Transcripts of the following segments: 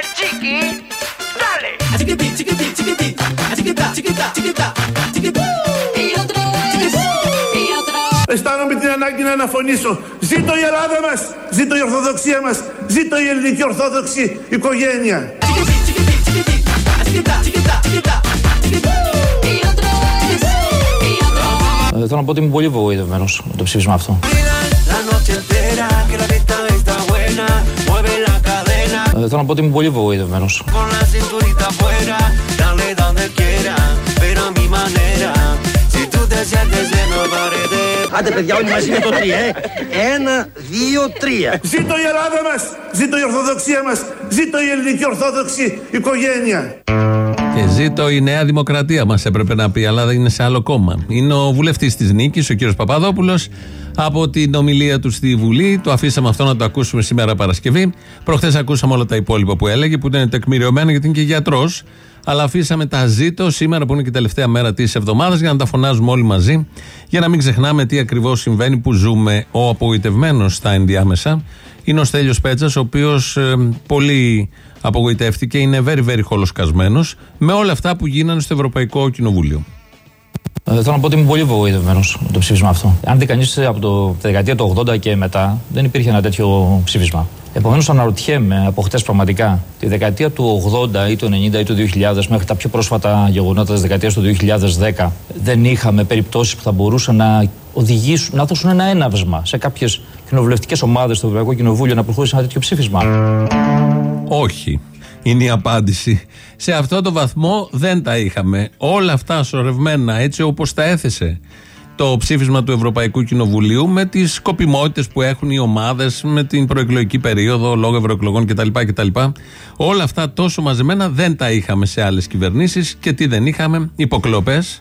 el chiqui. Dale. Αισθάνομαι την ανάγκη να αναφωνήσω. Ζήτω η Ελλάδα μας, ζήτω η Ορθοδοξία μας, ζήτω η ελληνική Ορθόδοξη οικογένεια. Ε, θέλω να πω ότι είμαι πολύ απογοητευμένο με το ψήφισμα αυτό. Ε, θέλω να πω ότι είμαι πολύ απογοητευμένο. Άντε παιδιά όλοι μαζί με το τρία, ε. Ένα, δύο, τρία. Ζήτω η Ελλάδα μας, ζήτω η Ορθοδοξία μας, ζήτω η ελληνική Ορθόδοξη οικογένεια. Και ζήτω η Νέα Δημοκρατία μας έπρεπε να πει, αλλά είναι σε άλλο κόμμα. Είναι ο βουλευτής της Νίκης, ο κύριος Παπαδόπουλος, από την ομιλία του στη Βουλή. Το αφήσαμε αυτό να το ακούσουμε σήμερα Παρασκευή. Προχθές ακούσαμε όλα τα υπόλοιπα που έλεγε, που ήταν τεκμηριωμένα γιατί είναι και γιατρός. Αλλά αφήσαμε τα ζήτω σήμερα που είναι και η τελευταία μέρα της εβδομάδας για να τα φωνάζουμε όλοι μαζί. Για να μην ξεχνάμε τι ακριβώς συμβαίνει που ζούμε. Ο απογοητευμένος στα ενδιάμεσα είναι ο Στέλιος Πέτσας ο οποίος ε, πολύ απογοητεύτηκε, είναι very very χολοσκασμένος με όλα αυτά που γίνανε στο Ευρωπαϊκό Κοινοβούλιο. Ε, θέλω να πω ότι είμαι πολύ απογοητευμένος με το ψήφισμα αυτό. Αν δει κανείς από το, τη δεκαετία του 80 και μετά, δεν υπήρχε ένα τέτοιο ψήφισμα. Επομένως, αναρωτιέμαι από χτες πραγματικά τη δεκαετία του 80 ή του 90 ή του 2000 μέχρι τα πιο πρόσφατα γεγονότα της δεκαετίας του 2010, δεν είχαμε περιπτώσεις που θα μπορούσαν να οδηγήσουν, να δώσουν ένα έναυσμα σε κάποιες κοινοβουλευτικές ομάδες στο Ευρωπαϊκό Κοινοβούλιο να προχωρήσει ένα τέτοιο ψήφισμα. Όχι. Είναι η απάντηση. Σε αυτό το βαθμό δεν τα είχαμε. Όλα αυτά σωρευμένα έτσι όπως τα έθεσε το ψήφισμα του Ευρωπαϊκού Κοινοβουλίου με τις σκοπιμότητες που έχουν οι ομάδες με την προεκλογική περίοδο λόγω ευρωεκλογών κτλ. κτλ. Όλα αυτά τόσο μαζεμένα δεν τα είχαμε σε άλλες κυβερνήσεις και τι δεν είχαμε, υποκλοπές,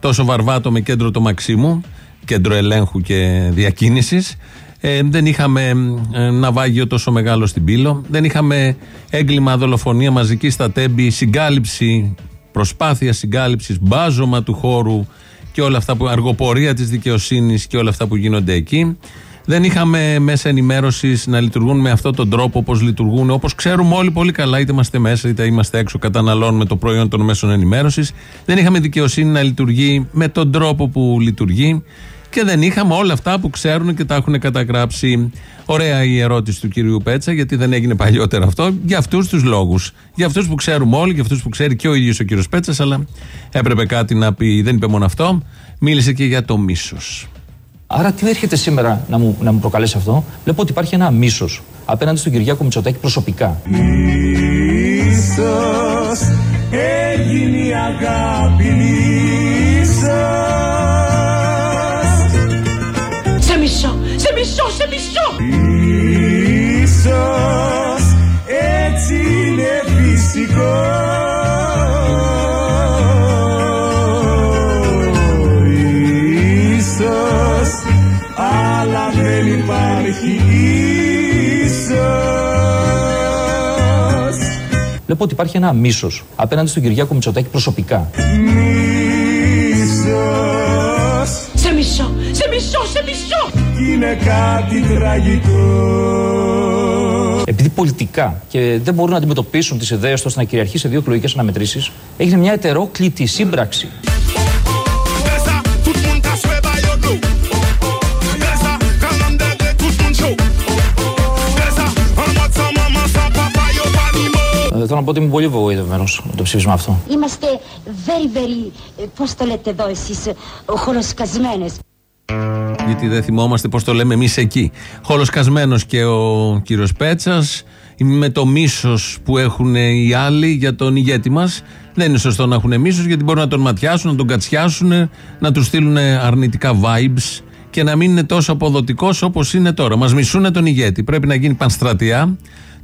τόσο βαρβάτο με κέντρο το Μαξίμου, κέντρο ελέγχου και διακίνησης, ε, δεν είχαμε ε, ναυάγιο τόσο μεγάλο στην Πύλο. Δεν είχαμε έγκλημα, δολοφονία μαζική στα τέμπη, συγκάλυψη, προσπάθεια συγκάλυψης, μπάζωμα του χώρου και όλα αυτά που. αργοπορία της δικαιοσύνης και όλα αυτά που γίνονται εκεί. Δεν είχαμε μέσα ενημέρωσης να λειτουργούν με αυτόν τον τρόπο όπως λειτουργούν, όπως ξέρουμε όλοι πολύ καλά, είτε είμαστε μέσα είτε είμαστε έξω, καταναλώνουμε το προϊόν των μέσων ενημέρωσης. Δεν είχαμε δικαιοσύνη να λειτουργεί με τον τρόπο που λειτουργεί και δεν είχαμε όλα αυτά που ξέρουν και τα έχουν καταγράψει. Ωραία η ερώτηση του κυρίου Πέτσα, γιατί δεν έγινε παλιότερα αυτό, για αυτούς τους λόγους. Για αυτούς που ξέρουμε όλοι, για αυτούς που ξέρει και ο ίδιος ο κύριος Πέτσας, αλλά έπρεπε κάτι να πει. Δεν είπε μόνο αυτό, μίλησε και για το μίσος. Άρα, τι έρχεται σήμερα να μου, να μου προκαλέσει αυτό; Βλέπω ότι υπάρχει ένα μίσος απέναντι στον Κυριάκο Μητσοτάκη προσωπικά. Μίσος έγινε η αγάπη Σε Ίσως έτσι είναι φυσικό Ίσως αλλά δεν υπάρχει ίσως Βλέπω ότι υπάρχει ένα μίσος απέναντι στον Κυριάκο Μητσοτάκη προσωπικά. Ίσως Σε μισό, σε μισό, σε μισό. Είναι κάτι τραγικό Επειδή πολιτικά και δεν μπορούν να αντιμετωπίσουν τις ιδέες τους ώστε να κυριαρχεί σε δύο εκλογικές αναμετρήσεις, έγινε μια ετερόκλητη σύμπραξη. Desa, tout moun ka swe ba yo do Desa, kanam dege tout moun show Desa, an mat sa mama sa papa yo pa ni mo Ε, θέλω να πω ότι είμαι πολύ απογοητευμένο με το ψήφισμα αυτό. Είμαστε very very, ε, πώς το λέτε εδώ εσείς, ε, χολοσκασμένες. Γιατί δεν θυμόμαστε πώς το λέμε εμείς εκεί. Χολοσκασμένο και ο κύριος Πέτσας, με το μίσος που έχουν οι άλλοι για τον ηγέτη μας. Δεν είναι σωστό να έχουν μίσος γιατί μπορούν να τον ματιάσουν, να τον κατσιάσουν, να τους στείλουν αρνητικά vibes και να μην είναι τόσο αποδοτικός όπως είναι τώρα. Μας μισούν τον ηγέτη. Πρέπει να γίνει πανστρατεία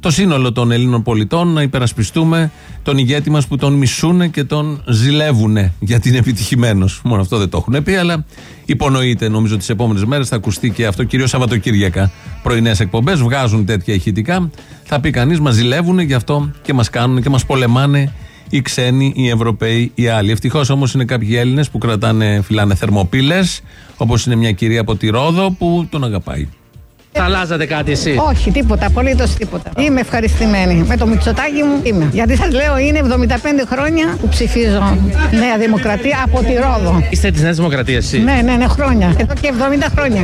το σύνολο των Ελλήνων πολιτών να υπερασπιστούμε τον ηγέτη μας που τον μισούν και τον ζηλεύουν γιατί είναι επιτυχημένος. Μόνο αυτό δεν το έχουν πει, αλλά υπονοείται. Νομίζω τις επόμενες μέρες θα ακουστεί και αυτό, κυρίως Σαββατοκύριακα. Πρωινές εκπομπές βγάζουν τέτοια ηχητικά. Θα πει κανείς, μας ζηλεύουν, γι' αυτό και μας κάνουν και μας πολεμάνε οι ξένοι, οι Ευρωπαίοι, οι άλλοι. Ευτυχώς όμως είναι κάποιοι Έλληνες που κρατάνε, φυλάνε θερμοπύλες, όπως είναι μια κυρία από τη Ρόδο που τον αγαπάει. Θα αλλάζατε κάτι εσύ; Όχι, τίποτα, απολύτως τίποτα. Είμαι ευχαριστημένη. Με το μυτσοτάκι μου είμαι. Γιατί σας λέω είναι 75 χρόνια που ψηφίζω Νέα Δημοκρατία από τη Ρόδο. Είστε της Νέας Δημοκρατίας, εσύ; Ναι, ναι, ναι, χρόνια. Εδώ και 70 χρόνια.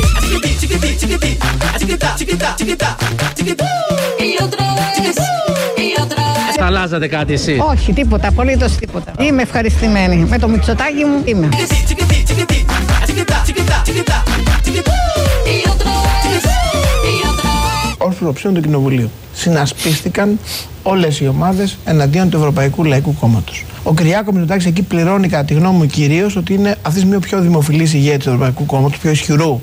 Θα αλλάζατε κάτι εσύ; Όχι, τίποτα, απολύτως τίποτα. Είμαι ευχαριστημένη. Με το μυτσοτάκι μου είμαι. Ω φιλοψήφιο του Κοινοβουλίου. Συνασπίστηκαν όλες οι ομάδες εναντίον του Ευρωπαϊκού Λαϊκού Κόμματος. Ο Κυριάκος Μητσοτάκης εκεί πληρώνει, κατά τη γνώμη μου, κυρίως ότι είναι αυτής της πιο δημοφιλής ηγέτης του Ευρωπαϊκού Κόμματος, πιο ισχυρού.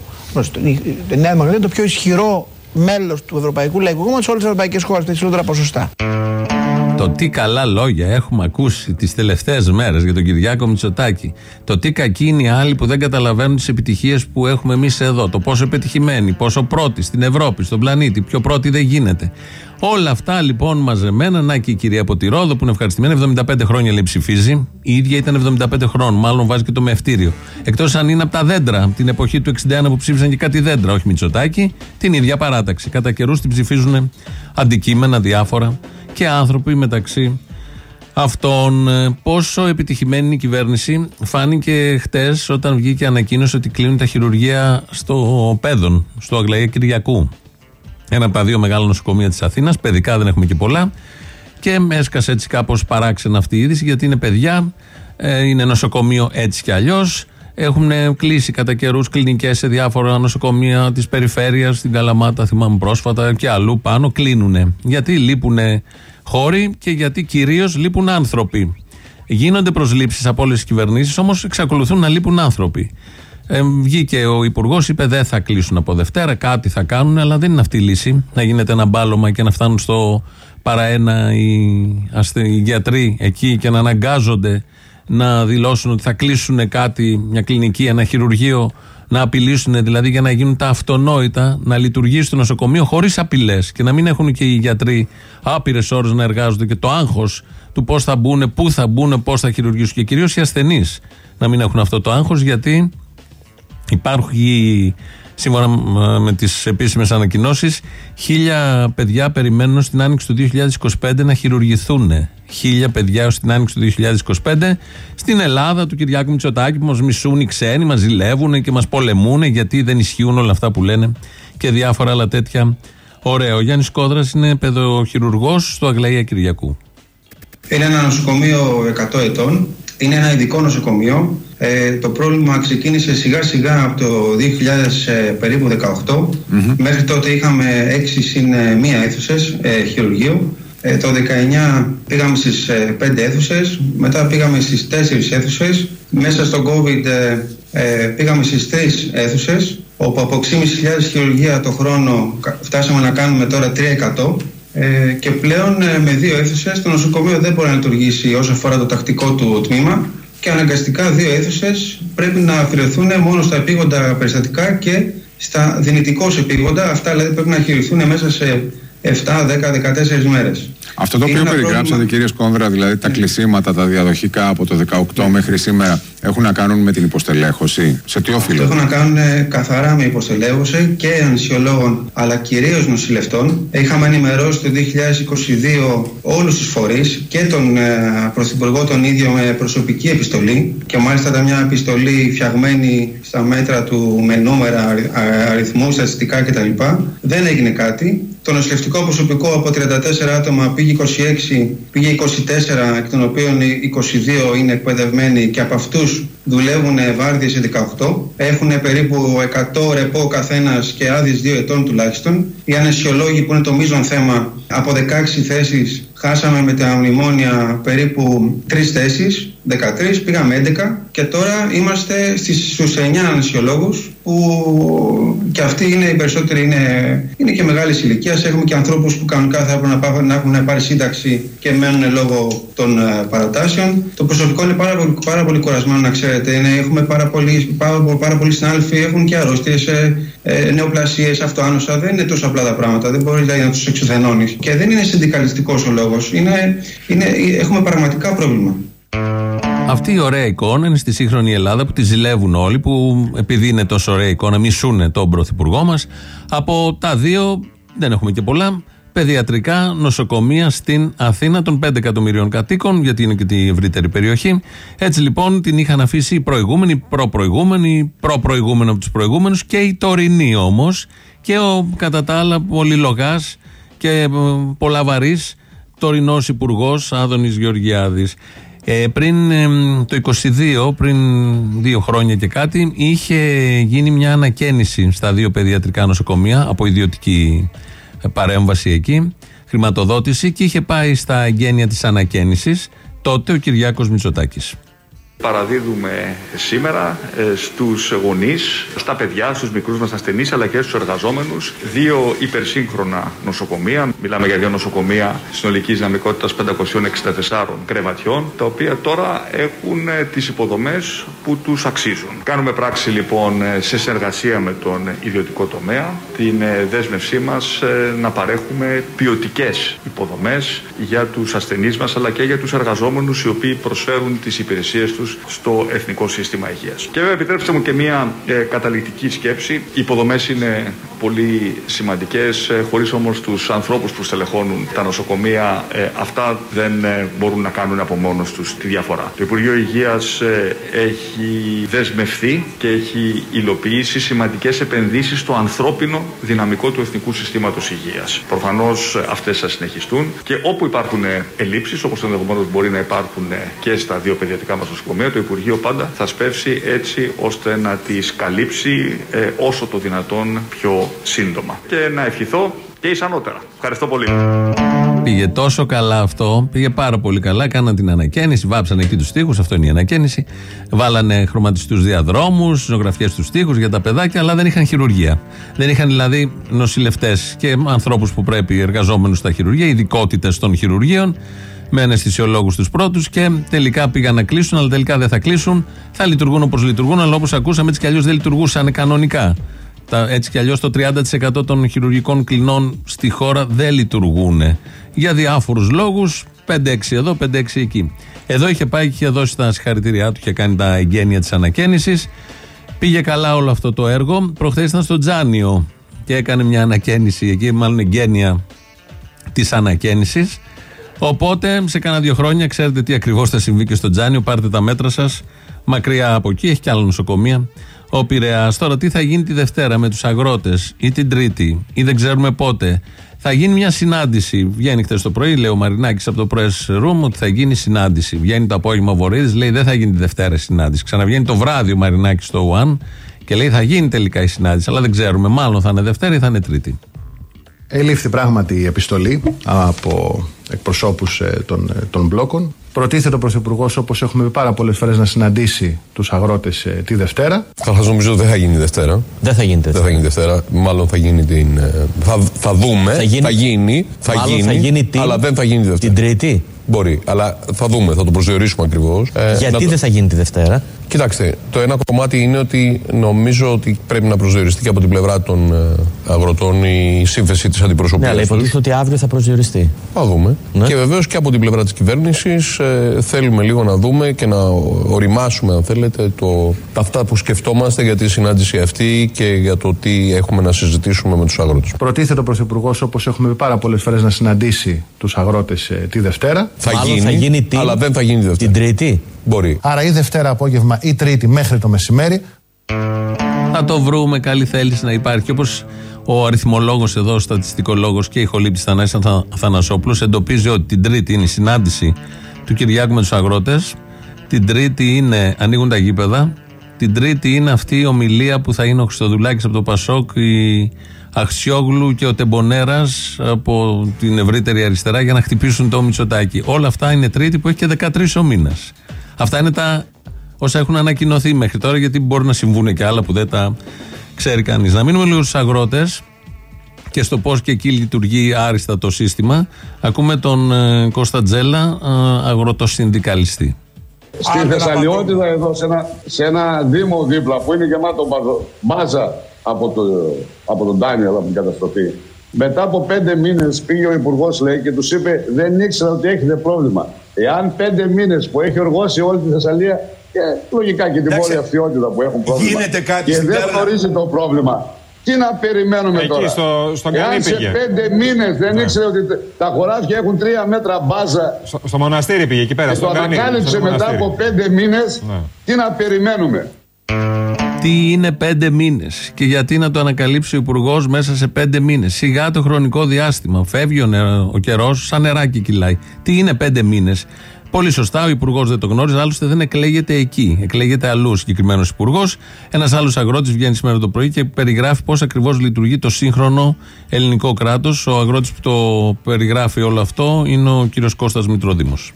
Η Νέα Δημοκρατία είναι το πιο ισχυρό μέλος του Ευρωπαϊκού Λαϊκού Κόμματος σε όλες τις ευρωπαϊκές χώρες, τα υψηλότερα ποσοστά. Το τι καλά λόγια έχουμε ακούσει τις τελευταίες μέρες για τον Κυριάκο Μητσοτάκη. Το τι κακοί είναι οι άλλοι που δεν καταλαβαίνουν τις επιτυχίες που έχουμε εμείς εδώ. Το πόσο πετυχημένοι, πόσο πρώτοι στην Ευρώπη, στον πλανήτη, πιο πρώτοι δεν γίνεται. Όλα αυτά λοιπόν μαζεμένα, να και η κυρία από τη Ρόδο που είναι ευχαριστημένη, 75 χρόνια λέει ψηφίζει. Η ίδια ήταν 75 χρόνων, μάλλον βάζει και το μευτήριο. Εκτός αν είναι από τα δέντρα, από την εποχή του 61 που ψήφισαν και κάτι δέντρα, όχι Μητσοτάκη, την ίδια παράταξη. Κατά καιρούς την ψηφίζουν αντικείμενα διάφορα και άνθρωποι μεταξύ αυτών. Πόσο επιτυχημένη είναι η κυβέρνηση φάνηκε χτες όταν βγήκε ανακοίνωση ότι κλείνουν τα χειρουργεία στο Πέδον, στο Αγλαία Κυριακού. Ένα από τα δύο μεγάλα νοσοκομεία της Αθήνας. Παιδικά δεν έχουμε και πολλά. Και με έσκασε έτσι κάπως παράξενα αυτή η είδηση, γιατί είναι παιδιά, ε, είναι νοσοκομείο έτσι κι αλλιώς. Έχουν κλείσει κατά καιρούς κλινικές σε διάφορα νοσοκομεία της περιφέρειας, στην Καλαμάτα, θυμάμαι πρόσφατα και αλλού πάνω. Κλείνουν. Γιατί λείπουν χώροι και γιατί κυρίως λείπουν άνθρωποι. Γίνονται προσλήψεις από όλες τις κυβερνήσεις, όμως εξακολουθούν να λείπουν άνθρωποι. Ε, βγήκε ο Υπουργός, είπε δεν θα κλείσουν από Δευτέρα, κάτι θα κάνουν, αλλά δεν είναι αυτή η λύση. Να γίνεται ένα μπάλωμα και να φτάνουν στο παραένα οι, οι γιατροί εκεί και να αναγκάζονται να δηλώσουν ότι θα κλείσουν κάτι, μια κλινική, ένα χειρουργείο, να απειλήσουν δηλαδή για να γίνουν τα αυτονόητα, να λειτουργήσει το νοσοκομείο χωρίς απειλές και να μην έχουν και οι γιατροί άπειρες ώρες να εργάζονται και το άγχος του πώς θα μπουν, πού θα μπουν, πώς θα χειρουργήσουν και κυρίως οι ασθενείς να μην έχουν αυτό το άγχος γιατί Υπάρχει, σύμφωνα με τις επίσημες ανακοινώσεις, χίλια παιδιά περιμένουν στην άνοιξη του 2025 να χειρουργηθούν. Χίλια παιδιά έως την άνοιξη του 2025 στην Ελλάδα του Κυριάκου Μητσοτάκη που μας μισούν οι ξένοι, μας ζηλεύουν και μας πολεμούν γιατί δεν ισχύουν όλα αυτά που λένε και διάφορα άλλα τέτοια. Ωραίο. Ο Γιάννης Κόδρας είναι παιδοχειρουργός στο Αγλαία Κυριακού. Είναι ένα νοσοκομείο 100 ετών. Είναι ένα ειδικό νοσοκομείο ε, το πρόβλημα ξεκίνησε σιγά σιγά από το 2000 ε, περίπου 18. Μέχρι τότε είχαμε 6 συν 1 αίθουσες ε, χειρουργείου. Ε, το 19 πήγαμε στις 5 αίθουσες, μετά πήγαμε στις 4 αίθουσες. Μέσα στο COVID πήγαμε στις 3 αίθουσες, όπου από 6.500 χειρουργία το χρόνο φτάσαμε να κάνουμε τώρα 3%. Ε, και πλέον με δύο αίθουσες το νοσοκομείο δεν μπορεί να λειτουργήσει όσο αφορά το τακτικό του τμήμα και αναγκαστικά δύο αίθουσες πρέπει να αφιερωθούν μόνο στα επίγοντα περιστατικά και στα δυνητικώς επίγοντα. Αυτά δηλαδή πρέπει να χειριστούν μέσα σε 7, 10, 14 μέρες. Αυτό το οποίο περιγράψατε, πρόβλημα... κύριε Σκόνδρα, δηλαδή τα ναι. κλεισίματα, τα διαδοχικά από το 18 ναι. μέχρι σήμερα, έχουν να κάνουν με την υποστελέχωση; Σε τι οφείλεται. Έχουν να κάνουν ε, καθαρά με υποστελέχωση και ανησιολόγων, αλλά κυρίως νοσηλευτών. Είχαμε ενημερώσει το 2022 όλους τους φορείς και τον ε, Πρωθυπουργό τον ίδιο με προσωπική επιστολή. Και μάλιστα ήταν μια επιστολή φτιαγμένη στα μέτρα του με νούμερα, αριθμού, στατιστικά κτλ. Δεν έγινε κάτι. Το νοσηλευτικό προσωπικό από 34 άτομα πήγε 26, πήγε 24, εκ των οποίων 22 είναι εκπαιδευμένοι και από αυτούς δουλεύουν βάρδιες σε 18. Έχουν περίπου 100 ρεπό καθένας και άδειες 2 ετών τουλάχιστον. Οι ανεσιολόγοι που είναι το μείζον θέμα από 16 θέσεις χάσαμε με τα μνημόνια περίπου 3 θέσεις 13, πήγαμε 11 και τώρα είμαστε στις, στους 9 ανεσιολόγους που και αυτοί είναι οι περισσότεροι είναι, είναι και μεγάλης ηλικίας. Έχουμε και ανθρώπους που κανονικά θα έπρεπε να, να έχουν πάρει σύνταξη και μένουν λόγω των uh, παρατάσεων. Το προσωπικό είναι πάρα πολύ, πάρα πολύ κουρασμένο να ξέρετε. Είναι, έχουμε πάρα πολλοί, πάρα, πάρα πολλοί συνάδελφοι, έχουν και αρρώστιες, ε, ε, νεοπλασίες, αυτοάνωσα. Δεν είναι τόσο απλά τα πράγματα. Δεν μπορείς δηλαδή, να τους εξουθενώνεις. Και δεν είναι συνδικαλιστικός ο λόγος. Είναι, είναι, έχουμε πραγματικά πρόβλημα. Αυτή η ωραία εικόνα είναι στη σύγχρονη Ελλάδα που τη ζηλεύουν όλοι, που επειδή είναι τόσο ωραία εικόνα, μισούν τον πρωθυπουργό μας. Από τα δύο, δεν έχουμε και πολλά, παιδιατρικά νοσοκομεία στην Αθήνα των 5 εκατομμυρίων κατοίκων, γιατί είναι και τη ευρύτερη περιοχή. Έτσι λοιπόν την είχαν αφήσει οι προηγούμενοι, προ-προηγούμενοι, προ-προηγούμενοι από τους προηγούμενους και οι τωρινοί όμως. Και ο κατά τα άλλα πολυλογά και ε, πολλαβαρή τωρινός υπουργός Άδωνης Γεωργιάδης. Ε, πριν ε, το 22, πριν δύο χρόνια και κάτι, είχε γίνει μια ανακαίνιση στα δύο παιδιατρικά νοσοκομεία από ιδιωτική παρέμβαση εκεί, χρηματοδότηση και είχε πάει στα εγγένεια της ανακαίνησης τότε ο Κυριάκος Μητσοτάκης. Παραδίδουμε σήμερα ε, στους γονείς, στα παιδιά, στους μικρούς μας ασθενείς αλλά και στους εργαζόμενους δύο υπερσύγχρονα νοσοκομεία. Μιλάμε για δύο νοσοκομεία συνολικής δυναμικότητας 564 κρεβατιών τα οποία τώρα έχουν ε, τις υποδομές που τους αξίζουν. Κάνουμε πράξη λοιπόν ε, σε συνεργασία με τον ιδιωτικό τομέα την δέσμευσή μας να παρέχουμε ποιοτικές υποδομές για τους ασθενείς μας αλλά και για τους εργαζόμενους οι οποίοι προσφέρουν τις υπηρεσίες τους στο Εθνικό Σύστημα Υγείας. Και βέβαια επιτρέψτε μου και μια ε, καταληκτική σκέψη. Οι υποδομές είναι πολύ σημαντικές, ε, χωρίς όμως τους ανθρώπους που στελεχώνουν τα νοσοκομεία, ε, αυτά δεν ε, μπορούν να κάνουν από μόνος τους τη διαφορά. Το Υπουργείο Υγείας ε, έχει δεσμευθεί και έχει υλοποιήσει σημαντικές επενδύσεις στο ανθρώπινο δυναμικό του Εθνικού Συστήματος Υγείας. Προφανώς αυτές θα συνεχιστούν και όπου υπάρχουν ελλείψεις, όπως ενδεχομένως μπορεί να υπάρχουν και στα δύο παιδιατικά μας νοσοκομεία, το Υπουργείο πάντα θα σπεύσει έτσι ώστε να τις καλύψει ε, όσο το δυνατόν πιο σύντομα. Και να ευχηθώ και ισανότερα. Ευχαριστώ πολύ. Πήγε τόσο καλά αυτό, πήγε πάρα πολύ καλά. Κάναν την ανακαίνιση, βάψανε εκεί τους τοίχου, αυτό είναι η ανακαίνιση. Βάλανε χρωματιστούς διαδρόμους, ζωγραφιές στους τοίχου για τα παιδάκια, αλλά δεν είχαν χειρουργία. Δεν είχαν δηλαδή νοσηλευτές και ανθρώπους που πρέπει, εργαζόμενους στα χειρουργία, ειδικότητες των χειρουργείων με αναισθησιολόγους τους πρώτους και τελικά πήγαν να κλείσουν, αλλά τελικά δεν θα κλείσουν. Θα λειτουργούν όπως λειτουργούν, αλλά όπως ακούσαμε έτσι κι αλλιώς δεν λειτουργούσαν κανονικά. Τα, έτσι κι αλλιώς το 30% των χειρουργικών κλινών στη χώρα δεν λειτουργούν. Για διάφορους λόγους, 5-6 εδώ, 5-6 εκεί. Εδώ είχε πάει και είχε δώσει τα συγχαρητήριά του, είχε κάνει τα εγγένεια της ανακαίνιση. Πήγε καλά όλο αυτό το έργο. Προχθές ήταν στο Τζάνιο και έκανε μια ανακαίνιση εκεί, μάλλον εγγένεια της ανακαίνιση. Οπότε σε κάνα δύο χρόνια ξέρετε τι ακριβώς θα συμβεί και στο Τζάνιο. Πάρτε τα μέτρα σας μακριά από εκεί. Έχει και άλλα νοσοκομεία. Ο Πειραιάς. Τώρα τι θα γίνει τη Δευτέρα με τους αγρότες ή την Τρίτη ή δεν ξέρουμε πότε. Θα γίνει μια συνάντηση. Βγαίνει χθες το πρωί, λέει ο Μαρινάκης από το Press Room ότι θα γίνει συνάντηση. Βγαίνει το απόγευμα ο Βορύδης, λέει δεν θα γίνει τη Δευτέρα συνάντηση. Ξαναβγαίνει το βράδυ ο Μαρινάκης στο One και λέει θα γίνει τελικά η συνάντηση. Αλλά δεν ξέρουμε. Μάλλον θα είναι Δευτέρα ή θα είναι Τρίτη. Ελήφθη πράγματι η επιστολή από εκπροσώπους ε, των, ε, των μπλόκων. Προτίθεται ο Πρωθυπουργός, όπως έχουμε πει πάρα πολλές φορές, να συναντήσει τους αγρότες ε, τη Δευτέρα. Καταρχά, νομίζω ότι δεν θα γίνει Δευτέρα. Δεν θα γίνει Δευτέρα. Δεν θα γίνει Δευτέρα. Μάλλον θα γίνει την. Θα, θα δούμε. Θα γίνει. Θα γίνει, θα γίνει, θα γίνει την, αλλά δεν θα γίνει Δευτέρα. Την Τρίτη. Μπορεί, αλλά θα δούμε, θα το προσδιορίσουμε ακριβώς. Γιατί δεν θα γίνει τη Δευτέρα; Κοιτάξτε, το ένα κομμάτι είναι ότι νομίζω ότι πρέπει να προσδιοριστεί και από την πλευρά των ε, αγροτών η σύμφεση της αντιπροσωπείας. Ναι, αλλά υποτίθεται ότι αύριο θα προσδιοριστεί. Θα δούμε. Ναι. Και βεβαίως και από την πλευρά της κυβέρνησης ε, θέλουμε λίγο να δούμε και να οριμάσουμε, αν θέλετε, το, τα αυτά που σκεφτόμαστε για τη συνάντηση αυτή και για το τι έχουμε να συζητήσουμε με τους αγρότες. Προτίθεται ο Πρωθυπουργός, όπως έχουμε πει πάρα πολλές φορές, να συναντήσει τους αγρότες ε, τη Δευτέρα. Θα γίνει, θα γίνει την... αλλά δεν θα γίνει τη Δευτέρα. Την Τρίτη. Μπορεί. Άρα ή Δευτέρα απόγευμα ή Τρίτη μέχρι το μεσημέρι. Θα το βρούμε. Καλή θέληση να υπάρχει. Όπως ο αριθμολόγος εδώ, ο στατιστικολόγος και η χολήπτη Θανάση Θανασόπουλο εντοπίζει ότι την Τρίτη είναι η συνάντηση του Κυριάκου με τους αγρότες. Την Τρίτη είναι ανοίγουν τα γήπεδα. Την Τρίτη είναι αυτή η ομιλία που θα είναι ο Χριστοδουλάκης από το Πασόκ, η Αχσιόγλου και ο Τεμπονέρας από την ευρύτερη αριστερά για να χτυπήσουν το Μητσοτάκι. Όλα αυτά είναι Τρίτη που έχει και 13 ο μήνας. Αυτά είναι τα όσα έχουν ανακοινωθεί μέχρι τώρα, γιατί μπορεί να συμβούν και άλλα που δεν τα ξέρει κανείς. Να μείνουμε λίγο στους αγρότες και στο πώς και εκεί λειτουργεί άριστα το σύστημα. Ακούμε τον ε, Κώστα Τζέλα, ε, αγροτοσυνδικαλιστή. Στη Θεσσαλιότητα εδώ σε ένα, σε ένα δήμο δίπλα που είναι γεμάτο μπάζα από, το, από τον Ντάνιελ από την καταστροφή. Μετά από πέντε μήνες πήγε ο Υπουργός λέει και τους είπε: Δεν ήξερα ότι έχετε πρόβλημα. Εάν πέντε μήνες που έχει οργώσει όλη τη Θεσσαλία και λογικά και την Εντάξει. πόλη αυτιότητα που έχουν πρόβλημα. Γίνεται κάτι και στην δεν Πέρνα. γνωρίζει το πρόβλημα. Τι να περιμένουμε Εκεί τώρα; στο- στον Εάν Κανή σε πήγε. πέντε μήνες δεν Ναι. ήξερε ότι τα χωράφια έχουν τρία μέτρα μπάζα Στο, στο μοναστήρι πήγε εκεί πέρα. και το στον Κανή, ανακάλυψε στο μετά μοναστήρι. από πέντε μήνες, Ναι. τι να περιμένουμε; Τι είναι πέντε μήνες και γιατί να το ανακαλύψει ο Υπουργός μέσα σε πέντε μήνες. Σιγά το χρονικό διάστημα. Φεύγει ο, νε- ο καιρός, σαν νεράκι κυλάει. Τι είναι πέντε μήνες; Πολύ σωστά, ο Υπουργός δεν το γνώριζε, άλλωστε δεν εκλέγεται εκεί. Εκλέγεται αλλού ο συγκεκριμένος Υπουργός. Ένας άλλος αγρότης βγαίνει σήμερα το πρωί και περιγράφει πώς ακριβώς λειτουργεί το σύγχρονο ελληνικό κράτος. Ο αγρότης που το περιγράφει όλο αυτό είναι ο κύριος Κώστας Μητρόδημος.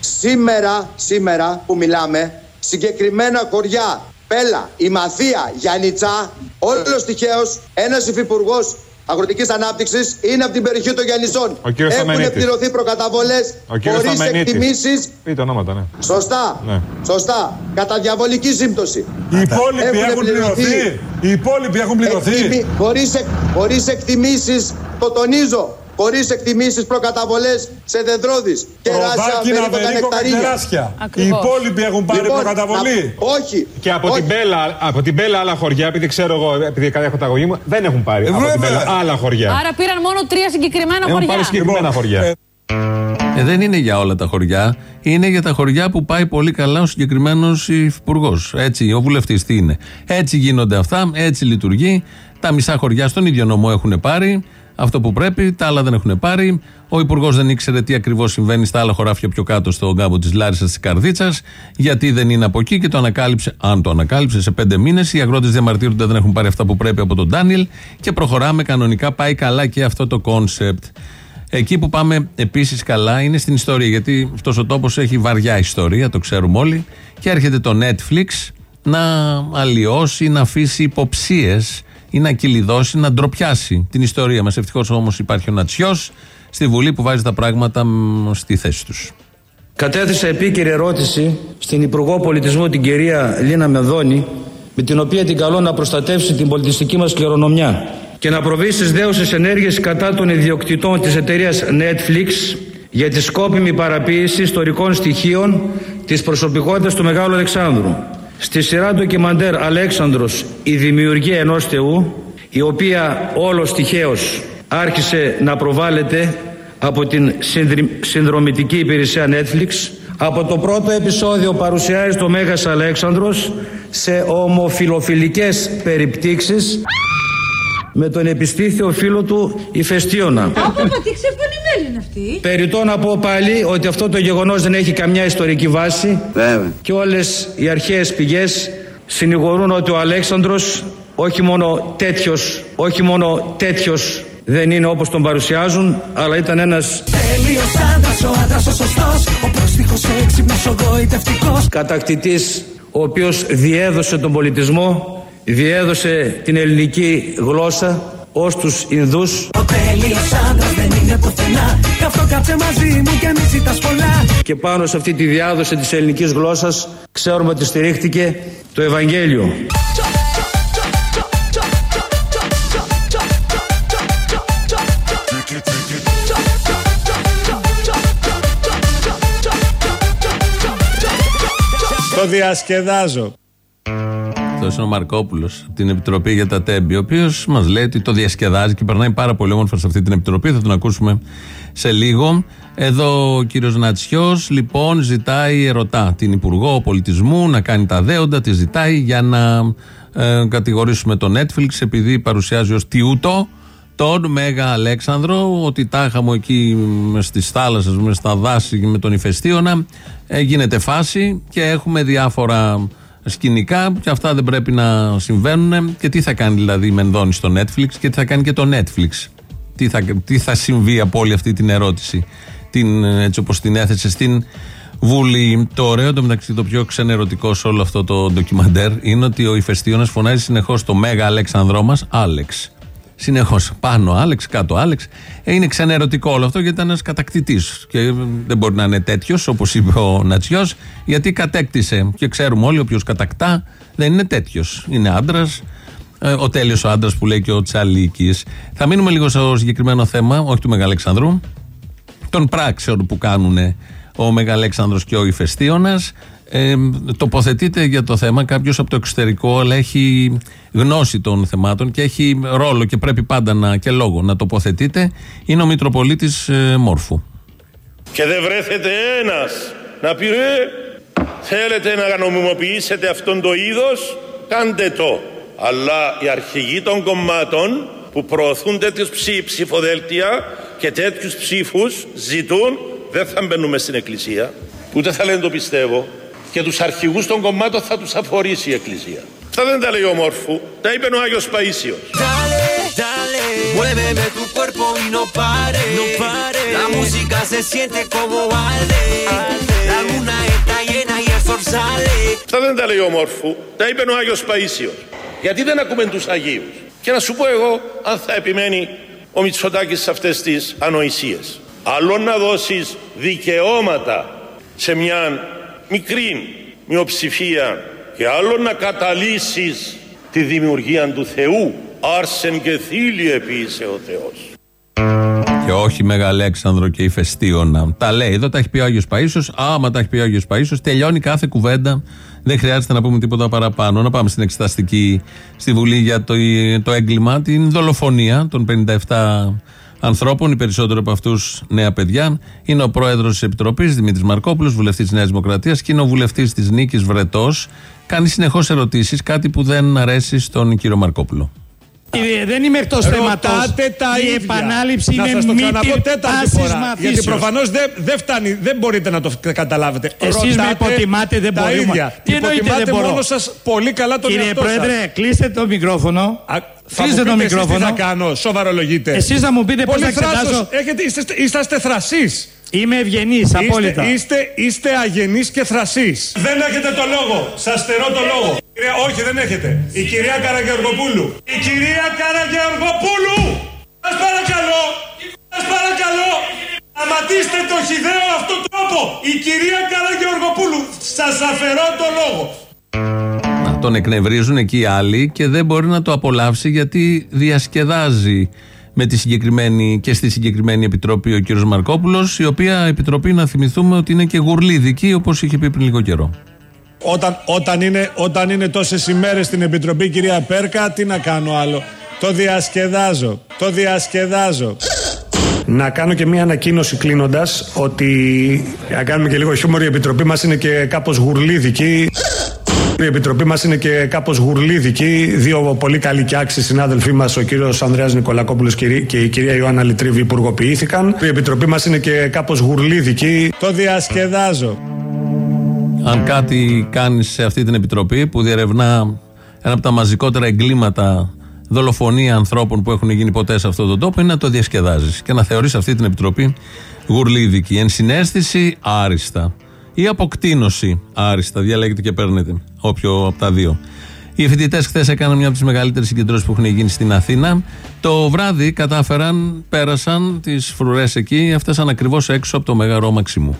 Σήμερα, σήμερα που μιλάμε, συγκεκριμένα χωριά, Πέλα, η Μαθία, Γιάννητσά, όλος τυχαίως, ένας υφυπουργός αγροτικής ανάπτυξης είναι από την περιοχή των Γιαννησών. Ο κύριος Έχουν Σταμενίτης. πληρωθεί προκαταβολές Ο κύριος χωρίς Σταμενίτης. εκτιμήσεις. Πείτε ονόματα, ναι. Σωστά. Ναι. Σωστά. Κατά διαβολική σύμπτωση. Οι υπόλοιποι έχουν πληρωθεί. Οι υπόλοιποι έχουν πληρωθεί. Χωρίς, εκ, χωρίς εκτιμήσεις, το τονίζω. Χωρίς εκτιμήσεις προκαταβολές σε δεντρόδεις. Κεράσια, Προβάκινα, περίπου τα Βερίκο, νεκταρίνια. Κεράσια. Ακριβώς. Οι υπόλοιποι έχουν πάρει προκαταβολή. να- όχι. Και από την, Μπέλα, από την Μπέλα άλλα χωριά, επειδή ξέρω εγώ, επειδή έχω τα αγωγή μου, δεν έχουν πάρει. από την Μπέλα άλλα χωριά. Άρα πήραν μόνο τρία συγκεκριμένα Έχουν χωριά. πάρει συγκεκριμένα χωριά. Ε, δεν είναι για όλα τα χωριά. Είναι για τα χωριά που πάει πολύ καλά ο συγκεκριμένος υπουργός. Έτσι, ο βουλευτής τι είναι. Έτσι γίνονται αυτά, έτσι λειτουργεί. Τα μισά χωριά στον ίδιο νομό έχουν πάρει αυτό που πρέπει, τα άλλα δεν έχουν πάρει. Ο υπουργός δεν ήξερε τι ακριβώς συμβαίνει στα άλλα χωράφια πιο κάτω στον κάμπο της Λάρισας της Καρδίτσας, γιατί δεν είναι από εκεί και το ανακάλυψε, αν το ανακάλυψε σε πέντε μήνες. Οι αγρότες διαμαρτύρονται, δεν έχουν πάρει αυτά που πρέπει από τον Ντάνιελ και προχωράμε κανονικά. Πάει καλά και αυτό το κόνσεπτ. Εκεί που πάμε επίσης καλά είναι στην ιστορία. Γιατί αυτός ο τόπος έχει βαριά ιστορία, το ξέρουμε όλοι. Και έρχεται το Netflix να αλλοιώσει, να αφήσει υποψίες ή να κυλιδώσει, να ντροπιάσει την ιστορία μας. Ευτυχώς όμως υπάρχει ο Νατσιός στη Βουλή που βάζει τα πράγματα μ, στη θέση τους. Κατέθεσα επίκαιρη ερώτηση στην Υπουργό Πολιτισμού την κυρία Λίνα Μεδόνη με την οποία την καλώ να προστατεύσει την πολιτιστική μας κληρονομιά και να προβεί στις δέουσες ενέργειες κατά των ιδιοκτητών της εταιρείας Netflix για τη σκόπιμη παραποίηση ιστορικών στοιχείων της προσωπικότητας του Μεγάλου Αλεξάνδρου. Στη σειρά ντοκιμαντέρ Αλέξανδρος η δημιουργία ενός θεού η οποία όλος τυχαίως άρχισε να προβάλλεται από την συνδρι- συνδρομητική υπηρεσία Netflix. Από το πρώτο επεισόδιο παρουσιάζει το Μέγας Αλέξανδρος σε ομοφιλοφιλικές περιπτύξεις με τον επιστήθιο φίλο του Ηφαιστίωνα. Άπα, τι ξεφωνημένη είναι αυτή. Περιτώ να πω πάλι ότι αυτό το γεγονός δεν έχει καμιά ιστορική βάση και όλες οι αρχαίες πηγές συνηγορούν ότι ο Αλέξανδρος όχι μόνο τέτοιος, όχι μόνο τέτοιος δεν είναι όπως τον παρουσιάζουν, αλλά ήταν ένας Τέλειος άντρας, ο άντρας ο σωστός Ο πρόστιχος έξυπνος, ο γοητευτικός κατακτητής ο οποίος διέδωσε τον πολιτισμό, διέδωσε την ελληνική γλώσσα ως τους Ινδούς Ο τέλειος άντρας δεν είναι πουθενά Γι' αυτό κάτσε μαζί μου και μη ζητάς πολλά και πάνω σε αυτή τη διάδοση της ελληνικής γλώσσας ξέρουμε ότι στηρίχτηκε το Ευαγγέλιο. Το διασκεδάζω. Αυτός είναι ο Μαρκόπουλος από την Επιτροπή για τα Τέμπη, ο οποίος μας λέει ότι το διασκεδάζει και περνάει πάρα πολύ όμορφα σε αυτή την Επιτροπή. Θα τον ακούσουμε σε λίγο. Εδώ ο κύριος Νατσιός, λοιπόν, ζητάει, ρωτά την Υπουργό Πολιτισμού να κάνει τα δέοντα, τη ζητάει για να ε, κατηγορήσουμε το Netflix επειδή παρουσιάζει ως τιούτο τον Μέγα Αλέξανδρο, ότι τάχα μου εκεί στις θάλασσες, μες στα δάση με τον ηφαιστίωνα, ε, γίνεται φάση και έχουμε διάφορα σκηνικά και αυτά δεν πρέπει να συμβαίνουν. Και τι θα κάνει δηλαδή η Μενδώνη στο Netflix και τι θα κάνει και το Netflix; Τι θα, τι θα συμβεί από όλη αυτή την ερώτηση, την, έτσι όπως την έθεσε στην Βουλή; Το ωραίο, το μεταξύ το πιο ξενερωτικό σε όλο αυτό το ντοκιμαντέρ είναι ότι ο ηφαιστίωνας φωνάζει συνεχώς το Μέγα Αλέξανδρό μας, Άλεξ. Συνεχώς πάνω Άλεξ, κάτω Άλεξ. Ε, είναι ξενερωτικό όλο αυτό γιατί ήταν ένας κατακτητής. Και ε, δεν μπορεί να είναι τέτοιος, όπως είπε ο Νατσιός, γιατί κατέκτησε. Και ξέρουμε όλοι, όποιος κατακτά δεν είναι τέτοιος. Είναι άντρας. ο τέλειος ο άντρας που λέει και ο Τσαλίκης. Θα μείνουμε λίγο στο συγκεκριμένο θέμα, όχι του Μεγαλεξανδρού, των πράξεων που κάνουν ο Μεγαλέξανδρος και ο Ηφαιστίωνας. Ε, τοποθετείται για το θέμα κάποιος από το εξωτερικό, αλλά έχει γνώση των θεμάτων και έχει ρόλο και πρέπει πάντα να, και λόγο να τοποθετείται. Είναι ο Μητροπολίτης ε, Μόρφου. Και δεν βρέθεται ένας να πει «Ε, θέλετε να νομιμοποιήσετε αυτόν το είδος, κάντε το. Αλλά οι αρχηγοί των κομμάτων που προωθούν τέτοιους ψη, ψηφοδέλτια και τέτοιους ψήφους ζητούν δεν θα μπαίνουμε στην εκκλησία. Ούτε θα λένε το πιστεύω. Και τους αρχηγούς των κομμάτων θα τους αφορήσει η εκκλησία. Αυτά δεν τα λέει ο Μόρφου. Τα είπε ο Άγιος Παΐσιος. Dale, muéveme tu cuerpo y no pare. No pare. La música se siente como arde. La luna está llena y el sol sale. Αυτά δεν τα λέει ο Μόρφου. Τα είπε ο Άγιος Παΐσιος. Γιατί δεν ακούμε τους Αγίους; Και να σου πω εγώ αν θα επιμένει ο Μητσοτάκης σε αυτές τις ανοησίες. Άλλο να δώσεις δικαιώματα σε μια μικρή μειοψηφία και άλλο να καταλύσεις τη δημιουργία του Θεού. Άρσεν και θήλη επίησε ο Θεός. Και όχι Μεγαλέξανδρο και Ηφαιστίωνα. Τα λέει εδώ, τα έχει πει ο Άγιος Παΐσιος. Άμα τα έχει πει ο Άγιος Παΐσιος, τελειώνει κάθε κουβέντα. Δεν χρειάζεται να πούμε τίποτα παραπάνω. Να πάμε στην εξεταστική στη Βουλή για το, το έγκλημα, την δολοφονία των 57 ανθρώπων, οι περισσότεροι από αυτούς νέα παιδιά. Είναι ο πρόεδρος της Επιτροπής, Δημήτρης Μαρκόπουλος, βουλευτής της Νέας Δημοκρατίας και είναι ο βουλευτής της Νίκης Βρετός. Κάνει συνεχώς ερωτήσεις, κάτι που δεν αρέσει στον κύριο Μαρκόπουλο. Κύριε, δεν είμαι εκτός θέματος. Ρωτάτε τα Η ίδια. επανάληψη να είναι σας το μύτη ξαναπώ τέταρτη πάσης φορά. μαθήσεως. Γιατί προφανώς δεν, δεν φτάνει, δεν μπορείτε να το καταλάβετε. Εσείς με Ρωτάτε υποτιμάτε, δεν τα μπορούμε. ίδια. Τι εννοείτε Υποτιμάτε δεν μπορώ. μόνο σας πολύ καλά τον Κύριε εαυτό Πρόεδρε, σας. κλείστε το μικρόφωνο. Θα Κλείστε μου το πείτε εσείς μικρόφωνο. Τι θα κάνω, σοβαρολογείτε. Εσείς θα μου πείτε πώς Πολύ θα εξετάσω. θράσος. Έχετε, είστε, είσαστε θρασείς. Είμαι ευγενής, απόλυτα. Είστε, είστε, είστε αγενείς και θρασείς. Δεν έχετε το λόγο. Σας στερώ το λόγο. Κυρία, όχι, δεν έχετε. Η κυρία Καραγεωργοπούλου. Η κυρία Καραγεωργοπούλου. Σας παρακαλώ. Σας παρακαλώ. Σταματήστε το χιδαίο αυτό τρόπο. Η κυρία Καραγεωργοπούλου. Σας αφαιρώ το λόγο. Να τον εκνευρίζουν εκεί οι άλλοι και δεν μπορεί να το απολαύσει γιατί διασκεδάζει με τη συγκεκριμένη και στη συγκεκριμένη επιτροπή ο κύριος Μαρκόπουλος η οποία επιτροπή να θυμηθούμε ότι είναι και γουρλίδικη όπως είχε πει πριν λίγο καιρό. Όταν, όταν, είναι, όταν είναι τόσες ημέρες στην Επιτροπή κυρία Πέρκα, τι να κάνω άλλο. Το διασκεδάζω. Το διασκεδάζω. Να κάνω και μία ανακοίνωση κλείνοντας ότι να κάνουμε και λίγο χιούμορ. Η επιτροπή μας είναι και κάπως γουρλίδικη. Η επιτροπή μας είναι και κάπως γουρλίδικη. Δύο πολύ καλοί και άξιοι συνάδελφοί μας, ο κύριος Ανδρέας Νικολακόπουλος και η κυρία Ιωάννα Λιτρίβη, υπουργοποιήθηκαν. Η επιτροπή μας είναι και κάπως γουρλίδικη. Το διασκεδάζω. Αν κάτι κάνεις σε αυτή την επιτροπή που διερευνά ένα από τα μαζικότερα εγκλήματα δολοφονία ανθρώπων που έχουν γίνει ποτέ σε αυτόν τον τόπο είναι να το διασκεδάζεις και να θεωρείς αυτή την επιτροπή γουρλίδικη. Ενσυναίσθηση άριστα. Ή αποκτήνωση άριστα. Διαλέγετε και παίρνετε. Όποιο από τα δύο. Οι φοιτητές χθες έκαναν μια από τις μεγαλύτερες συγκεντρώσεις που έχουν γίνει στην Αθήνα. Το βράδυ κατάφεραν, πέρασαν τις φρουρές εκεί, έφτασαν ακριβώς έξω από το Μέγαρο Μαξιμού.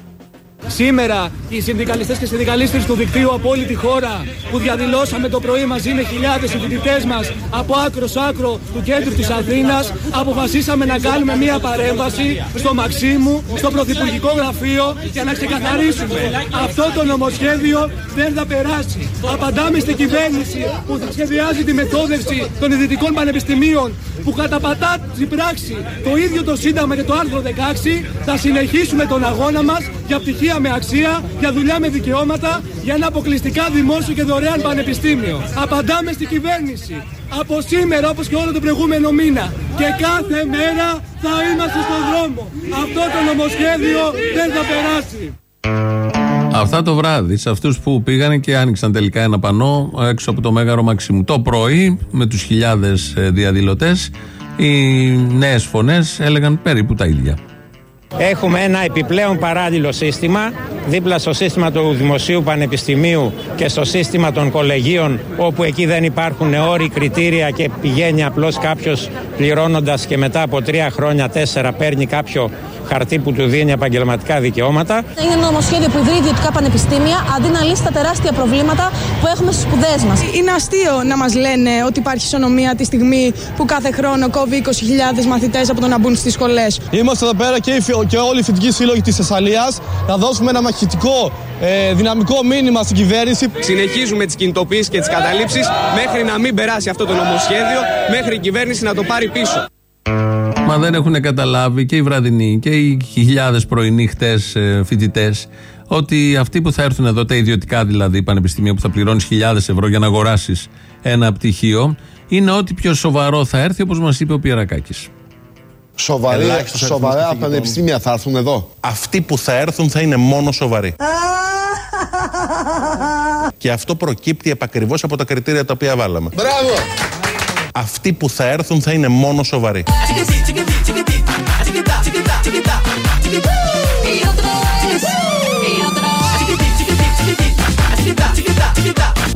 Σήμερα οι συνδικαλιστές και συνδικαλίστες του δικτύου από όλη τη χώρα που διαδηλώσαμε το πρωί μαζί με χιλιάδες φοιτητές μας από άκρο σ' άκρο του κέντρου της Αθήνας αποφασίσαμε να κάνουμε μια παρέμβαση στο Μαξίμου, στο Πρωθυπουργικό Γραφείο για να ξεκαθαρίσουμε αυτό το νομοσχέδιο δεν θα περάσει. Απαντάμε στην κυβέρνηση που σχεδιάζει τη μεθόδευση των ιδιωτικών πανεπιστημίων που καταπατά στην πράξη το ίδιο το Σύνταγμα και το άρθρο 16 θα συνεχίσουμε τον αγώνα μας για πτυχία με αξία, για δουλειά με δικαιώματα, για ένα αποκλειστικά δημόσιο και δωρεάν πανεπιστήμιο. Απαντάμε στην κυβέρνηση. Από σήμερα όπως και όλο το προηγούμενο μήνα και κάθε μέρα θα είμαστε στον δρόμο. Αυτό το νομοσχέδιο δεν θα περάσει. Αυτά το βράδυ, σε αυτούς που πήγανε και άνοιξαν τελικά ένα πανό έξω από το Μέγαρο Μαξιμού. Το πρωί, με τους χιλιάδες διαδηλωτές, οι νέες φωνές έλεγαν περίπου τα ίδια. Έχουμε ένα επιπλέον παράλληλο σύστημα. Δίπλα στο σύστημα του Δημοσίου Πανεπιστημίου και στο σύστημα των κολεγίων όπου εκεί δεν υπάρχουν όροι, κριτήρια και πηγαίνει απλώς κάποιος πληρώνοντας και μετά από τρία χρόνια, τέσσερα παίρνει κάποιο χαρτί που του δίνει επαγγελματικά δικαιώματα. Είναι ένα νομοσχέδιο που ιδρύει ιδιωτικά πανεπιστήμια αντί να λύσει τα τεράστια προβλήματα που έχουμε στι σπουδές μας. Είναι αστείο να μας λένε ότι υπάρχει ισονομία τη στιγμή που κάθε χρόνο κόβει 20.000 μαθητές από το να μπουν στις σχολές. Είμαστε εδώ πέρα και, οι φοι- και όλοι οι φοιτητικοί σύλλογοι της Θεσσαλίας να δώσουμε ένα μαχητικό ε, δυναμικό μήνυμα στην κυβέρνηση. Συνεχίζουμε τις κινητοποιήσει και τις καταλήψεις μέχρι να μην περάσει αυτό το νομοσχέδιο, μέχρι η κυβέρνηση να το πάρει πίσω. Μα δεν έχουν καταλάβει και οι βραδινοί και οι χιλιάδες πρωινοί χτες φοιτητές ότι αυτοί που θα έρθουν εδώ, τα ιδιωτικά δηλαδή πανεπιστήμια που θα πληρώνεις χιλιάδες ευρώ για να αγοράσεις ένα πτυχίο, είναι ό,τι πιο σοβαρό θα έρθει, όπως μας είπε ο Πιερακάκης. Σοβαρή, Ελάχιστος αριθμός σοβαρά καθηγητών. πανεπιστήμια θα έρθουν εδώ. Αυτοί που θα έρθουν θα είναι μόνο σοβαροί. Και αυτό προκύπτει επακριβώς από τα κριτήρια τα οποία βάλαμε. Μπράβο! Αυτοί που θα έρθουν θα είναι μόνο σοβαροί.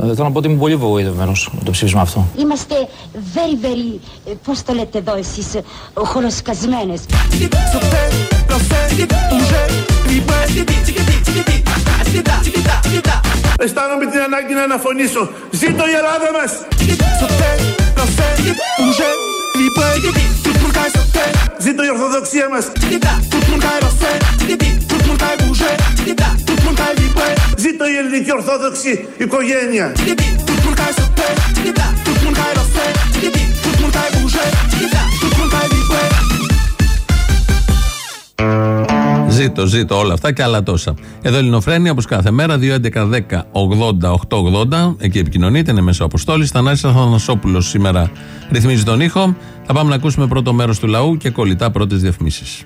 Ε, Θέλω να πω ότι είμαι πολύ βογοητευμένο με το ψήφισμα αυτό. Είμαστε very very, ε, πώς το λέτε εδώ εσείς, ε, χολοσκασμένες. Αισθάνομαι την ανάγκη να αναφωνήσω. Ζήτω η Ελλάδα μας! Ζήτω η Ορθοδοξία μας! Ζήτω η ελληνική Ορθόδοξη οικογένεια! Ζήτω, ζήτω όλα αυτά και άλλα τόσα. Εδώ Ελληνοφρένια, όπως κάθε μέρα, 2.11.10.80.880. Εκεί επικοινωνείτε, είναι μέσα ο Αποστόλης. Θανάσης Αθανασόπουλος σήμερα ρυθμίζει τον ήχο. Θα πάμε να ακούσουμε πρώτο μέρος του λαού και κολλητά πρώτες διαφημίσεις.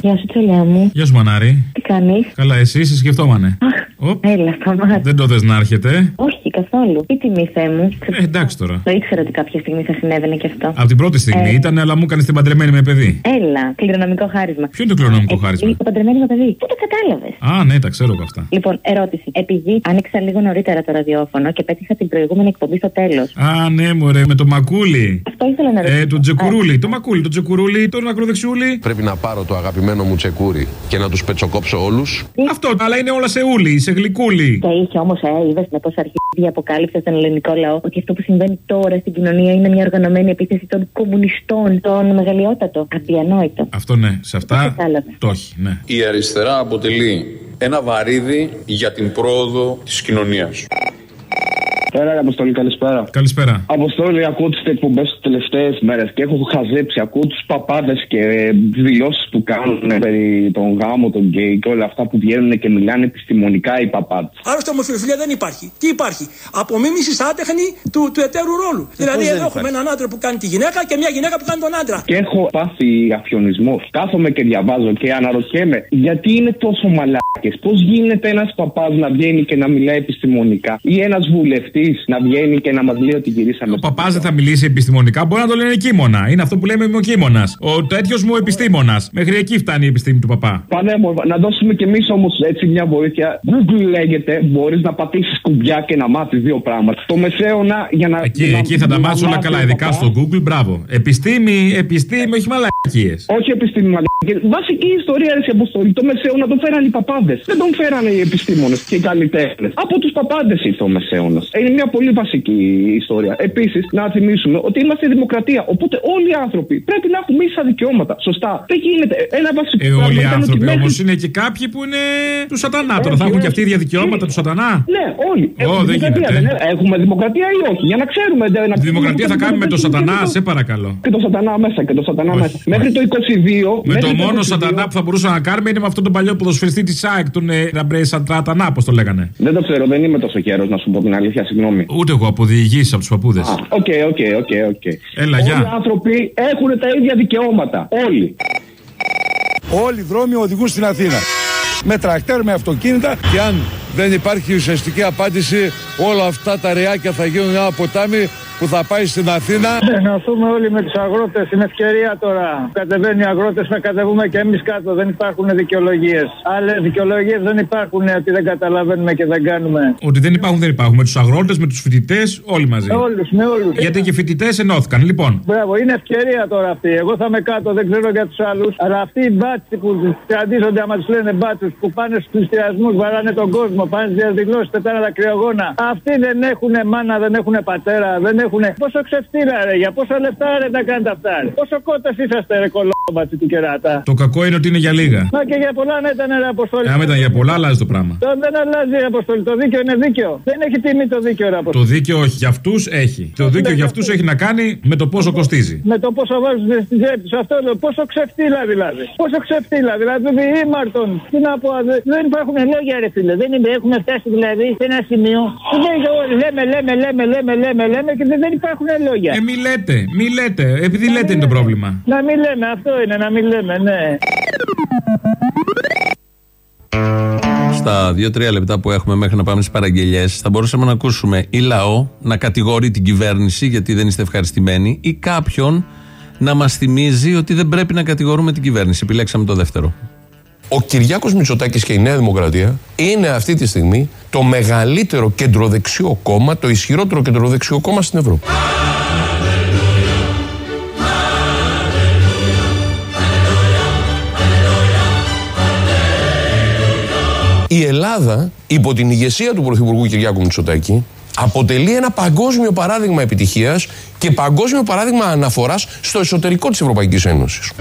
Γεια σου, τσολιά μου. Γεια σου, Μανάρη. Τι κάνεις; Καλά, εσύ σε σκεφτόμανε. Οπ. Έλα, σταμάτα. Δεν το θες να έρχεται. Όχι, καθόλου. Τι τιμή, Θεέ μου. Ε, εντάξει τώρα. Το ήξερα ότι κάποια στιγμή θα συνέβαινε και αυτό. Από την πρώτη στιγμή Ε. ήταν, αλλά μου έκανες την παντρεμένη με παιδί. Έλα, κληρονομικό χάρισμα. Ποιο είναι το κληρονομικό χάρισμα; Το παντρεμένη με παιδί. Πού το κατάλαβες; Α, ναι, τα ξέρω από αυτά. Λοιπόν, ερώτηση. Επειδή άνοιξα λίγο νωρίτερα το ραδιόφωνο και πέτυχα την προηγούμενη εκπομπή στο τέλος. Α, ναι, μωρέ, με το μακούλι. Αυτό ήθελα να ρωτήσω. Ε, το τζεκουρούλι. Το μακούλι, το τζεκουρούλι, τον ακροδεξιούλι. Πρέπει να πάρω το αγαπημένο μου τσεκούρι και να τους πετσοκόψω όλους. Αυτό, αλλά είναι όλα σε ούλι, σε γλυκούλι. Και είχε όμως, ε, είδες με πόσα αρχίδια αποκάλυψε στον ελληνικό λαό ότι αυτό που συμβαίνει τώρα στην κοινωνία είναι μια οργανωμένη επίθεση των κομμουνιστών, των μεγαλειότατο. Αδιανόητο. Αυτό ναι, σε αυτά κατάλαβε. το έχει, ναι. Η αριστερά αποτελεί ένα βαρύδι για την πρόοδο της κοινωνίας. Έλα, Αποστολή, καλησπέρα. Καλησπέρα. Αποστολή, ακούω τις εκπομπές τις τελευταίες μέρες και έχω χαζέψει. Ακούω τους παπάδες και δηλώσεις που κάνουν περί τον γάμο, τον γκέι και όλα αυτά που βγαίνουν και μιλάνε επιστημονικά οι παπάδες. Άρα στην ομοφιλοφιλία δεν υπάρχει. Τι υπάρχει; Απομίμησης άτεχνη του, του εταίρου ρόλου. δηλαδή πώς εδώ δεν έχουμε έναν άντρα που κάνει τη γυναίκα και μια γυναίκα που κάνει τον άντρα. Και έχω πάθει αφιονισμός. Κάθομαι και διαβάζω και αναρωτιέμαι γιατί είναι τόσο μαλάκες; Πώς γίνεται ένας παπάς να βγαίνει και να μιλάει επιστημονικά ή ένας βουλευτής να βγαίνει και να μας λέει ότι γυρίσαμε. Ο παπάς δεν θα μιλήσει επιστημονικά, μπορεί να το λένε κείμονα. Είναι αυτό που λέμε μοκίμονα. Ο τέτοιος μου επιστήμονας. Μέχρι εκεί φτάνει η επιστήμη του παπά. Πανέμορφα. Να δώσουμε κι εμείς όμως έτσι μια βοήθεια. Google λέγεται, μπορείς να πατήσεις κουμπιά και να μάθεις δύο πράγματα. Το μεσαίωνα για να. Εκεί, για να- εκεί θα τα να μάθεις όλα μάθεις καλά, ο ειδικά παπάς. στο Google, μπράβο. Επιστήμη, επιστήμη, όχι μαλακίες. Όχι επιστήμη μαλακίες. Βασική ιστορία ρε αποστολή. Το μεσαίωνα τον φέραν οι παπάδες. Δεν τον φέρανε οι επιστήμονες και οι καλλιτέχνες. Από τους παπάδες ήρθε ο μεσαίωνας. Είναι μια πολύ βασική ιστορία. Επίσης, να θυμίσουμε ότι είμαστε δημοκρατία. Οπότε όλοι οι άνθρωποι πρέπει να έχουν ίσα δικαιώματα. Σωστά. Δεν γίνεται. Ένα βασικό Ε, πράγμα όλοι οι ήταν ότι άνθρωποι μέχρι- όμως είναι και κάποιοι που είναι του σατανά. Τώρα Όχι, θα έχουν και όχι. αυτοί ίδια δικαιώματα του σατανά. Ναι, όλοι. Ω, Έχουμε δεν δημοκρατία, γίνεται. δεν- Έχουμε δημοκρατία ή όχι; Για να ξέρουμε. δεν- να Τη δημοκρατία θα ξέρουμε κάνουμε με το δημοκρατία σατανά, και το- σε παρακαλώ. Και το σατανά μέσα, και το σατανά μέσα. Μέχρι το 22. Με μέχρι το μόνο 22 σατανά που θα μπορούσαμε να κάνουμε είναι με αυτόν τον παλιό ποδοσφαιριστή της ΣΑΕΚ, τον ε, Ραμπρέ Σατανά, πώς το λέγανε. Δεν το ξέρω, δεν είμαι τόσο καιρό να σου πω την αλήθεια, συγγνώμη. Ούτε εγώ από διηγήσεις από τους παππούδες. OK, OK, OK, OK. Έλα, Όλοι οι γεια. άνθρωποι έχουν τα ίδια δικαιώματα. Όλοι. Όλοι οι δρόμοι οδηγούν στην Αθήνα. Με τρακτέρ, με αυτοκίνητα και αν δεν υπάρχει ουσιαστική απάντηση όλα αυτά τα ρυάκια θα γίνουν ένα ποτάμι που θα πάει στην Αθήνα. Ενωθούμε όλοι με τους αγρότες. Είναι ευκαιρία τώρα. Κατεβαίνουν οι αγρότες, να κατεβούμε και εμείς κάτω. Δεν υπάρχουν δικαιολογίες. Άλλες δικαιολογίες δεν υπάρχουν ότι δεν καταλαβαίνουμε και δεν κάνουμε. Ότι δεν υπάρχουν, δεν υπάρχουν. Με τους αγρότες, με τους φοιτητές, όλοι μαζί. Με όλους, με όλους. Γιατί και οι φοιτητές ενώθηκαν. Λοιπόν, Μπράβο, είναι ευκαιρία τώρα αυτή. Εγώ θα είμαι κάτω, δεν ξέρω για τους άλλους. Αλλά αυτοί οι μπάτσοι που αντίζονται, άμα τους λένε μπάτσους, που πάνε στους πληστηριασμού, βαράνε τον κόσμο, πάνε στι διαδηλώσει, πετάνε τα κρυογόνα. Αυτοί δεν έχουν μάνα, δεν έχουν πατέρα, δεν έχουν. Πόσο ξεφτύρα ρε, για πόσα λεφτά ρε τα κάνετε αυτά. Ρε; Πόσο κότες είσαστε ρε κολόμπατσι του κεράτα; το κακό είναι ότι είναι για λίγα. Μα και για πολλά να ήταν ρε αποστολή. Αν ήταν για πολλά, αλλάζει το πράγμα. Το δεν αλλάζει ρε αποστολή. Το δίκαιο είναι δίκαιο. Δεν έχει τιμή το δίκαιο ρε Το αποστολή. δίκαιο όχι, για αυτούς έχει. Το δίκαιο για αυτούς έχει να κάνει με το πόσο κοστίζει. Με το πόσο βάζουν στη τσέπη τους. Αυτό λέω. Πόσο ξεφτύλα δηλαδή. Πόσο ξεφτύλα. Δηλαδή διήμαρτον. Τι να πω. δε- Δεν υπάρχουν λόγια ρε φίλε. Δεν είναι, έχουμε φτάσει δηλαδή σε ένα σημείο. που Δεν, λέμε, λέμε, λέμε, λέμε, λέμε, λέμε και δεν, δεν υπάρχουν λόγια. Ε, μη λέτε, μη λέτε. Επειδή λέτε είναι το πρόβλημα. Να μην λέμε, αυτό είναι, να μην λέμε, ναι. Στα 2-3 λεπτά που έχουμε μέχρι να πάμε στις παραγγελίε, θα μπορούσαμε να ακούσουμε ή λαό να κατηγορεί την κυβέρνηση γιατί δεν είστε ευχαριστημένοι, ή κάποιον να μας θυμίζει ότι δεν πρέπει να κατηγορούμε την κυβέρνηση. Επιλέξαμε το δεύτερο. Ο Κυριάκος Μητσοτάκης και η Νέα Δημοκρατία είναι αυτή τη στιγμή το μεγαλύτερο κεντροδεξιό κόμμα, το ισχυρότερο κεντροδεξιό κόμμα στην Ευρώπη. Η Ελλάδα, υπό την ηγεσία του Πρωθυπουργού Κυριάκου Μητσοτάκη, αποτελεί ένα παγκόσμιο παράδειγμα επιτυχίας και παγκόσμιο παράδειγμα αναφοράς στο εσωτερικό της Ευρωπαϊκής Ένωσης.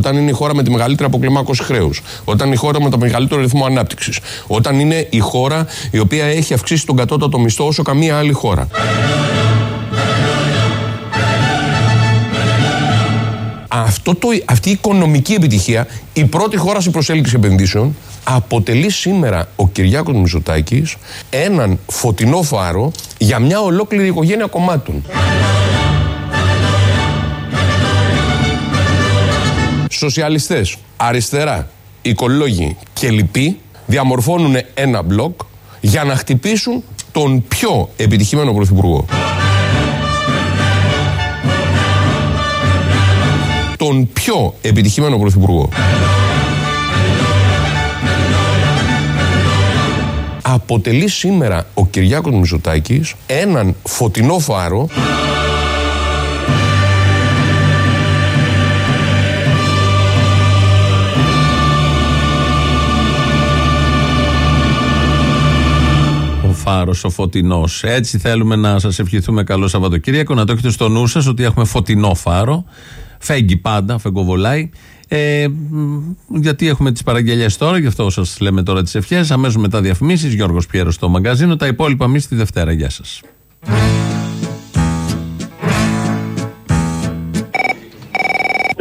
Όταν είναι η χώρα με τη μεγαλύτερη αποκλιμάκωση χρέους, όταν είναι η χώρα με το μεγαλύτερο ρυθμό ανάπτυξης, όταν είναι η χώρα η οποία έχει αυξήσει τον κατώτατο μισθό όσο καμία άλλη χώρα. Αυτό το, αυτή η οικονομική επιτυχία, η πρώτη χώρα σε προσέλκυση επενδύσεων, αποτελεί σήμερα ο Κυριάκος Μητσοτάκης έναν φωτεινό φάρο για μια ολόκληρη οικογένεια κομμάτων. Σοσιαλιστές, αριστερά, οικολόγοι και λοιποί διαμορφώνουν ένα μπλοκ για να χτυπήσουν τον πιο επιτυχημένο πρωθυπουργό. Τον πιο επιτυχημένο πρωθυπουργό. Αποτελεί σήμερα ο Κυριάκος Μητσοτάκης έναν φωτεινό φάρο φάρος, ο φωτεινός. Έτσι θέλουμε να σας ευχηθούμε καλό Σαββατοκύριακο. Να το έχετε στο νου σας ότι έχουμε φωτεινό φάρο. Φέγγει πάντα, φεγγοβολάει. Ε, μ, γιατί έχουμε τις παραγγελίες τώρα, γι' αυτό σας λέμε τώρα τις ευχές. Αμέσως μετά διαφημίσεις, Γιώργος Πιέρος στο μαγκαζίνο. Τα υπόλοιπα εμείς τη Δευτέρα. Γεια σας.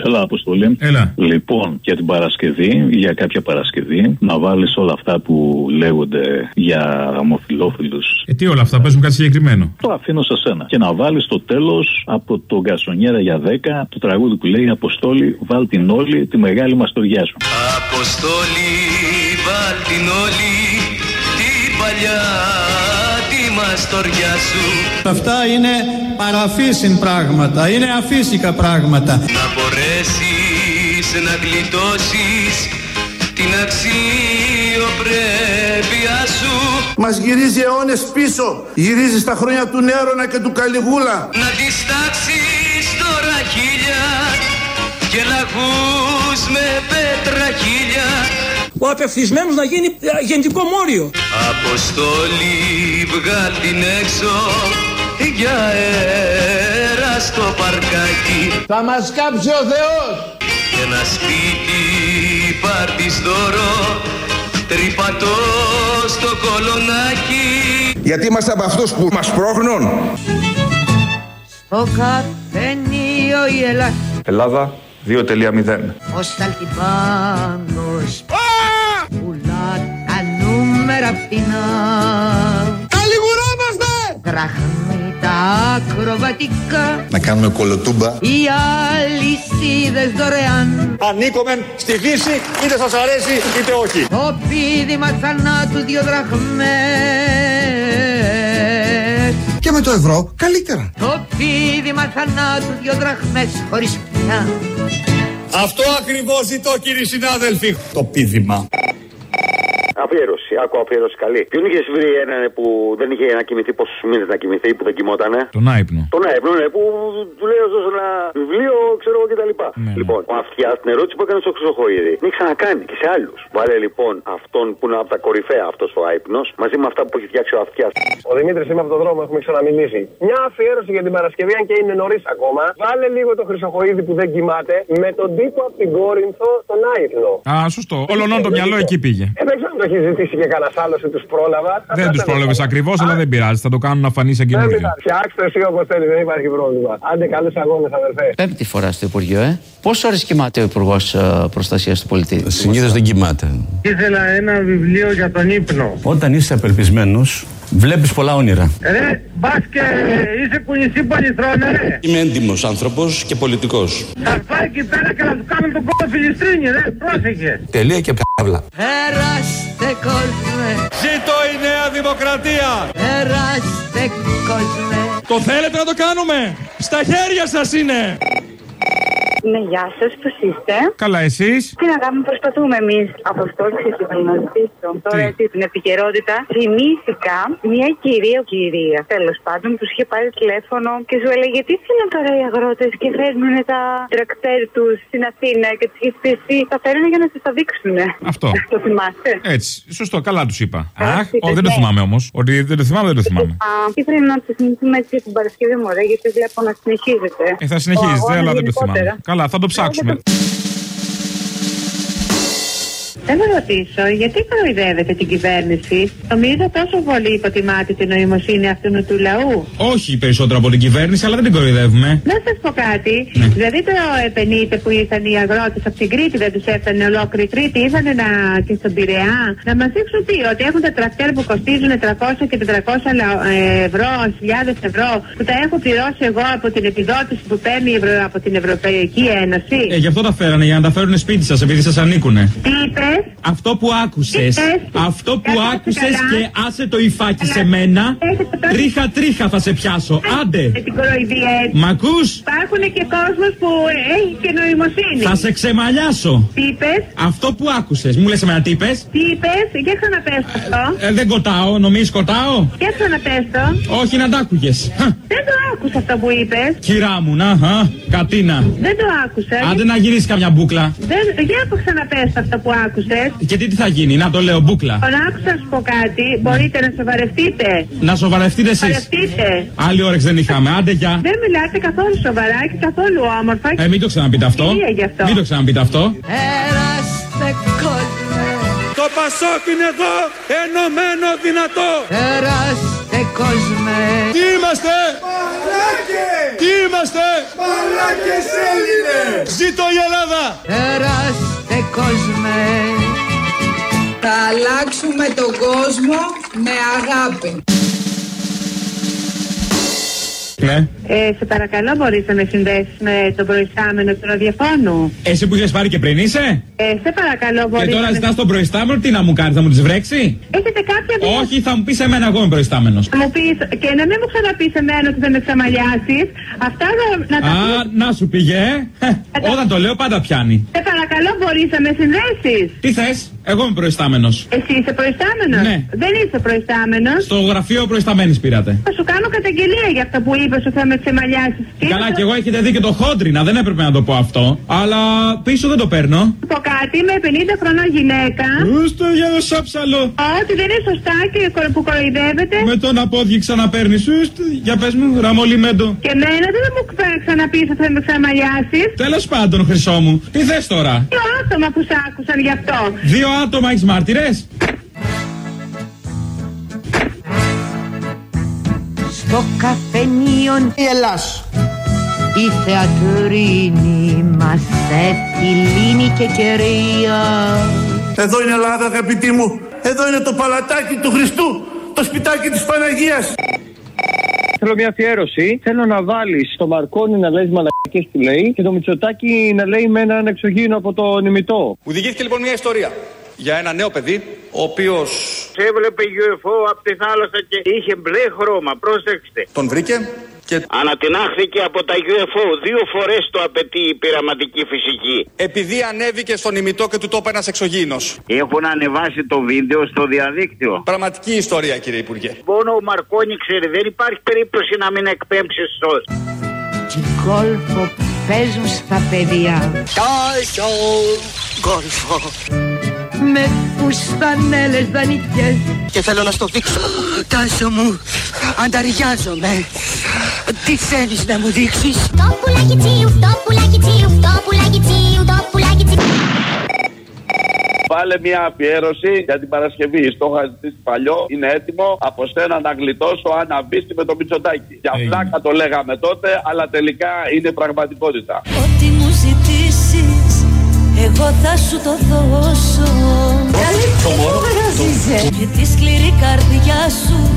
Έλα, Αποστολή. Έλα. Λοιπόν, για την Παρασκευή, για κάποια Παρασκευή, να βάλεις όλα αυτά που λέγονται για ομοφυλόφιλου. Ε, τι όλα αυτά παίζουν κάτι συγκεκριμένο. Το αφήνω σε σένα. Και να βάλεις στο τέλος από τον Γκασονιέρα για 10 το τραγούδι που λέει Αποστόλη, βάλ την όλη τη μεγάλη μαστοριά σου. Αποστόλη, βάλ την όλη την παλιά τη μαστοριά σου Αυτά είναι παραφύσιν πράγματα, είναι αφύσικα πράγματα. Να μπορέσεις να γλιτώσεις την αξιοπρέπεια σου Μας γυρίζει αιώνες πίσω. Γυρίζεις στα χρόνια του Νέρονα και του Καλιγούλα. Να τις τάξεις τώρα χίλια και λαγούς με πέτρα χίλια Ο απευθυσμένος να γίνει ε, γενικό μόριο. Αποστόλη βγάλ την έξω για αέρα στο παρκάκι Θα μας κάψει ο Θεός. και ένα σπίτι πάρ' της δώρο τρυπατός στο κολονάκι Γιατί είμαστε από αυτούς που μας πρόχνουν. Στο καφενείο η Ελλάδα Ελλάδα 2.0 Ο Σταλτιμπάνος Πουλά τα νούμερα φθηνά Καλιγουρόμαστε! Δραχμή τα ακροβατικά Να κάνουμε κολοτούμπα. οι αλυσίδες δωρεάν Ανήκομεν στη Δύση, είτε σας αρέσει είτε όχι. το πίδημα θανάτου δύο δραχμές Και με το ευρώ καλύτερα. το πίδημα θανάτου δύο δραχμές χωρίς πια Αυτό ακριβώς ζητώ κύριοι συνάδελφοι. Το πίδημα. Αφιέρωση, άκου αφιέρωση καλή. Ποιον είχες βρει έναν που δεν είχε να κοιμηθεί πόσους μήνες να κοιμηθεί, που δεν κοιμότανε; Τον άϊπνο. Τον έπαιρνε, ναι, που του λέει δώσω ένα βιβλίο, ξέρω εγώ κτλ. Ναι, Λοιπόν, ο αυτιά την ερώτηση που έκανε στο Χρυσοχοίδη, την έχει ξανακάνει και σε άλλους. Βάλε λοιπόν αυτόν που είναι από τα κορυφαία αυτός ο άϊπνο, μαζί με αυτά που έχει φτιάξει ο αυτιάς. Ο Δημήτρης είμαι από τον δρόμο, έχουμε ξαναμιλήσει. Μια αφιέρωση για την Παρασκευή, αν και είναι νωρίς ακόμα. Βάλε λίγο το Χρυσοχοίδη που δεν κοιμάται με τον τύπο από την Κόρινθο, τον Άϊπνο. Α, σωστό. Ολονών το μυαλό εκεί πήγε. Ε, δεν ξέρω αν το έχει ζητήσει και κανένας άλλος ή τους πρόλαβα. Δεν τους πρόλαβες ακριβώς, αλλά δεν πειράζει. Θα το κάνουν να φανεί σαν Δεν καινούριο. πειράζει. Φτιάξτε εσύ όπως θέλεις, δεν υπάρχει πρόβλημα. Άντε καλούς αγώνες, αδερφέ. Πέμπτη φορά στο Υπουργείο, ε. Πόσε ώρες κοιμάται ο Υπουργός Προστασίας του Πολίτη. Συνήθως δεν κοιμάται. Ήθελα ένα βιβλίο για τον ύπνο. Όταν είσαι απελπισμένος, βλέπεις πολλά όνειρα. Ρε, μπας και είσαι κουνησί πολυθρόνα, ρε. Είμαι έντιμος άνθρωπος και πολιτικός. Θα πάει εκεί πέρα και να του κάνουν τον κόμμα φιλιστρίνη, ρε. Πρόσεχε. Τελεία και καύλα. Περάστε κόσμε Ζήτω η νέα δημοκρατία. Περάστε κόσμε Το θέλετε να το κάνουμε; Στα χέρια σας είναι. Ναι, γεια σας, πώς είστε; Καλά, εσείς; Τι να κάνουμε, προσπαθούμε εμείς. Αποστόλη, ήθελα να ρωτήσω. Τώρα έτσι την επικαιρότητα. Θυμήθηκα μια κυρία, κυρία, τέλος πάντων, που σου είχε πάρει τηλέφωνο και σου έλεγε τι θέλουν τώρα οι αγρότες και φέρνουν τα τρακτέρ τους στην Αθήνα και του είχε πει εσύ θα φέρουν για να σα τα δείξουν. Αυτό. Το θυμάστε; Έτσι. Σωστό, καλά τους είπα. Αχ, είπες, όχι, δεν το ναι. θυμάμαι όμως. Ότι δεν το θυμάμαι, δεν το θυμάμαι. Α, ήθελα να το θυμηθούμε έτσι για την Παρασκευή μου, ρε, γιατί βλέπω να συνεχίζεται. Ε, θα συνεχίζετε, Ο αγώνας αλλά δεν το γενικότερα. θυμάμαι. Καλά, θα το ψάξουμε. Θέλω να ρωτήσω, γιατί κοροϊδεύετε την κυβέρνηση; Νομίζω τόσο πολύ υποτιμάτε την νοημοσύνη αυτού του λαού. Όχι περισσότερο από την κυβέρνηση, αλλά δεν την κοροϊδεύουμε. Να σας πω κάτι. Ναι. Δηλαδή το επενείτε που ήρθαν οι αγρότες από την Κρήτη, δεν τους έφτανε ολόκληρη Κρήτη, ήρθαν να, και στον Πειραιά να μας δείξουν τι, ότι έχουν τα τρακτέρ που κοστίζουν 300 και 400 λα- ε, ευρώ, χιλιάδες ευρώ, που τα έχω πληρώσει εγώ από την επιδότηση που παίρνει η Ευρω- από την Ευρωπαϊκή Ένωση. Ε, γι' αυτό τα φέρανε, για να τα φέρουν σπίτι σας, επειδή σας ανήκουνε. Τι είπες, Yes. Αυτό που άκουσες. Τι είπες; Αυτό που Καλά, άκουσες καλά. και άσε το υφάκι σε μένα. Τρίχα τρίχα θα σε πιάσω. Άντε. με την κοροϊδία έτσι. Μ' ακούς; Υπάρχουν και κόσμος που έχει και νοημοσύνη. Θα σε ξεμαλιάσω. Τι είπες; Αυτό που άκουσες. Μου λες εμένα τι είπες; Τι είπες, για ξαναπες το αυτό. Ε, δεν κοτάω, νομίζεις κοτάω; Για ξαναπες το. Όχι να τ' άκουγες. Χα, Δεν το άκουσα αυτό που είπες. Κυρά μου, να, α, κατίνα. Δεν το άκουσα. Άντε να γυρίσεις καμιά μπούκλα. Δεν, για που ξαναπες το αυτό που άκουσες. Και τι, τι θα γίνει, να το λέω μπούκλα. Τον άκουσα να σου πω κάτι. Μπορείτε να σοβαρευτείτε. Να σοβαρευτείτε εσείς. Σοβαρευτείτε. Άλλη όρεξη δεν είχαμε. Άντε για. Δεν μιλάτε καθόλου σοβαρά και καθόλου όμορφα. Ε, μην το ξαναπείτε αυτό. Κυρία γι' αυτό. Μην το ξαναπείτε αυτό. Περάστε κόσμε Το Πασόκ είναι εδώ, ενωμένο δυνατό. Περάστε κόσμε Τι είμαστε! Μαλάκες! Τι είμαστε! Μαλάκες Έλληνες! Ζήτω η Ελλάδα! Περάστε κόσμε Θα αλλάξουμε τον κόσμο με αγάπη. Ναι. Ε, σε παρακαλώ, μπορεί να με συνδέσει με τον προϊστάμενο του ραδιοφώνου. Εσύ που είχες πάρει και πριν είσαι; Ε, σε παρακαλώ, μπορεί Και τώρα να με... ζητάς τον προϊστάμενο, τι να μου κάνεις, να μου τις βρέξει; Έχετε κάποια μία- Όχι, θα μου πεις εμένα, εγώ είμαι προϊστάμενος. Να μου πεις, και να μην μου ξαναπείς εμένα ότι θα με ξαμαλιάσεις. Αυτά να, να τα Α, να σου πήγε, ε. Ε, Όταν το λέω πάντα πιάνει. Σε παρακαλώ, μπορείς να με συνδέσεις. Τι θες, εγώ είμαι προϊστάμενος. Εσύ είσαι προϊστάμενος; Ναι. Δεν είσαι προϊστάμενος; Στο γραφείο προϊστάμενης πήρατε. Θα σου κάνω καταγγελία για αυτό που είπες ότι θα με ξεμαλιάσεις. Καλά, και εγώ έχετε δει και το χόντρινα, δεν έπρεπε να το πω αυτό. Αλλά πίσω δεν το παίρνω. Να πω κάτι, είμαι 50 χρονών γυναίκα. Ούστο για το σάψαλο. Ότι δεν είναι σωστά και κορ- που κοροϊδεύετε. Με τον απόδειξη ξαναπαίρνεις. Ούστο, για πες μου, ραμολιμέντο. Και εμένα δεν θα μου ξα- ξαναπείς ότι θα με ξαμαλιάσεις. Τέλος πάντων, χρυσό μου, τι θες τώρα; Δύο άτομα που σ' άκουσαν γι' αυτό. Δύο άτομα έχεις μάρτυρες; Στο καφενείο Η Ελλάς. η θεατρίνη μας λύνει και κερία Εδώ είναι Ελλάδα αγαπητοί μου. Εδώ είναι το παλατάκι του Χριστού. Το σπιτάκι της Παναγίας. Θέλω μια αφιέρωση. Θέλω να βάλεις το Μαρκόνι να λέει μαλακίε που λέει και το Μητσοτάκι να λέει με έναν εξωγήινο από το νημιτό. Μου διηγήθηκε λοιπόν μια ιστορία για ένα νέο παιδί, ο οποίος Έβλεπε UFO από τη θάλασσα και είχε μπλε χρώμα. Πρόσεξτε. τον βρήκε και Ανατινάχθηκε από τα UFO. Δύο φορές το απαιτεί η πειραματική φυσική. επειδή ανέβηκε στον ημιτό και του το είπε ένας εξωγήινος. Έχουν ανεβάσει το βίντεο στο διαδίκτυο. Πραγματική ιστορία, κύριε Υπουργέ. Μόνο ο Μαρκόνι ξέρει, δεν υπάρχει περίπτωση να μην εκπέμψει σως. Και κόλφο παίζουν στα παιδιά Κόλφο, κόλφο. Με φουστανέλες δανεικές Και θέλω να στο δείξω. Τάσο μου, ανταριάζομαι. Τι θέλεις να μου δείξεις; Το πουλάκι τσίου, το πουλάκι τσίου, το πουλάκι τσίου, το πουλάκι τσίου. Βάλε μια αφιέρωση για την Παρασκευή. Στο είχα ζητήσει παλιό, είναι έτοιμο. Από σένα να γλιτώσω αν αμπίστη με το Μητσοτάκι. Για φλάκα το λέγαμε τότε, αλλά τελικά είναι πραγματικότητα. Ό,τι μου ζητήσεις εγώ θα σου το δώσω Και τη σκληρή καρδιά σου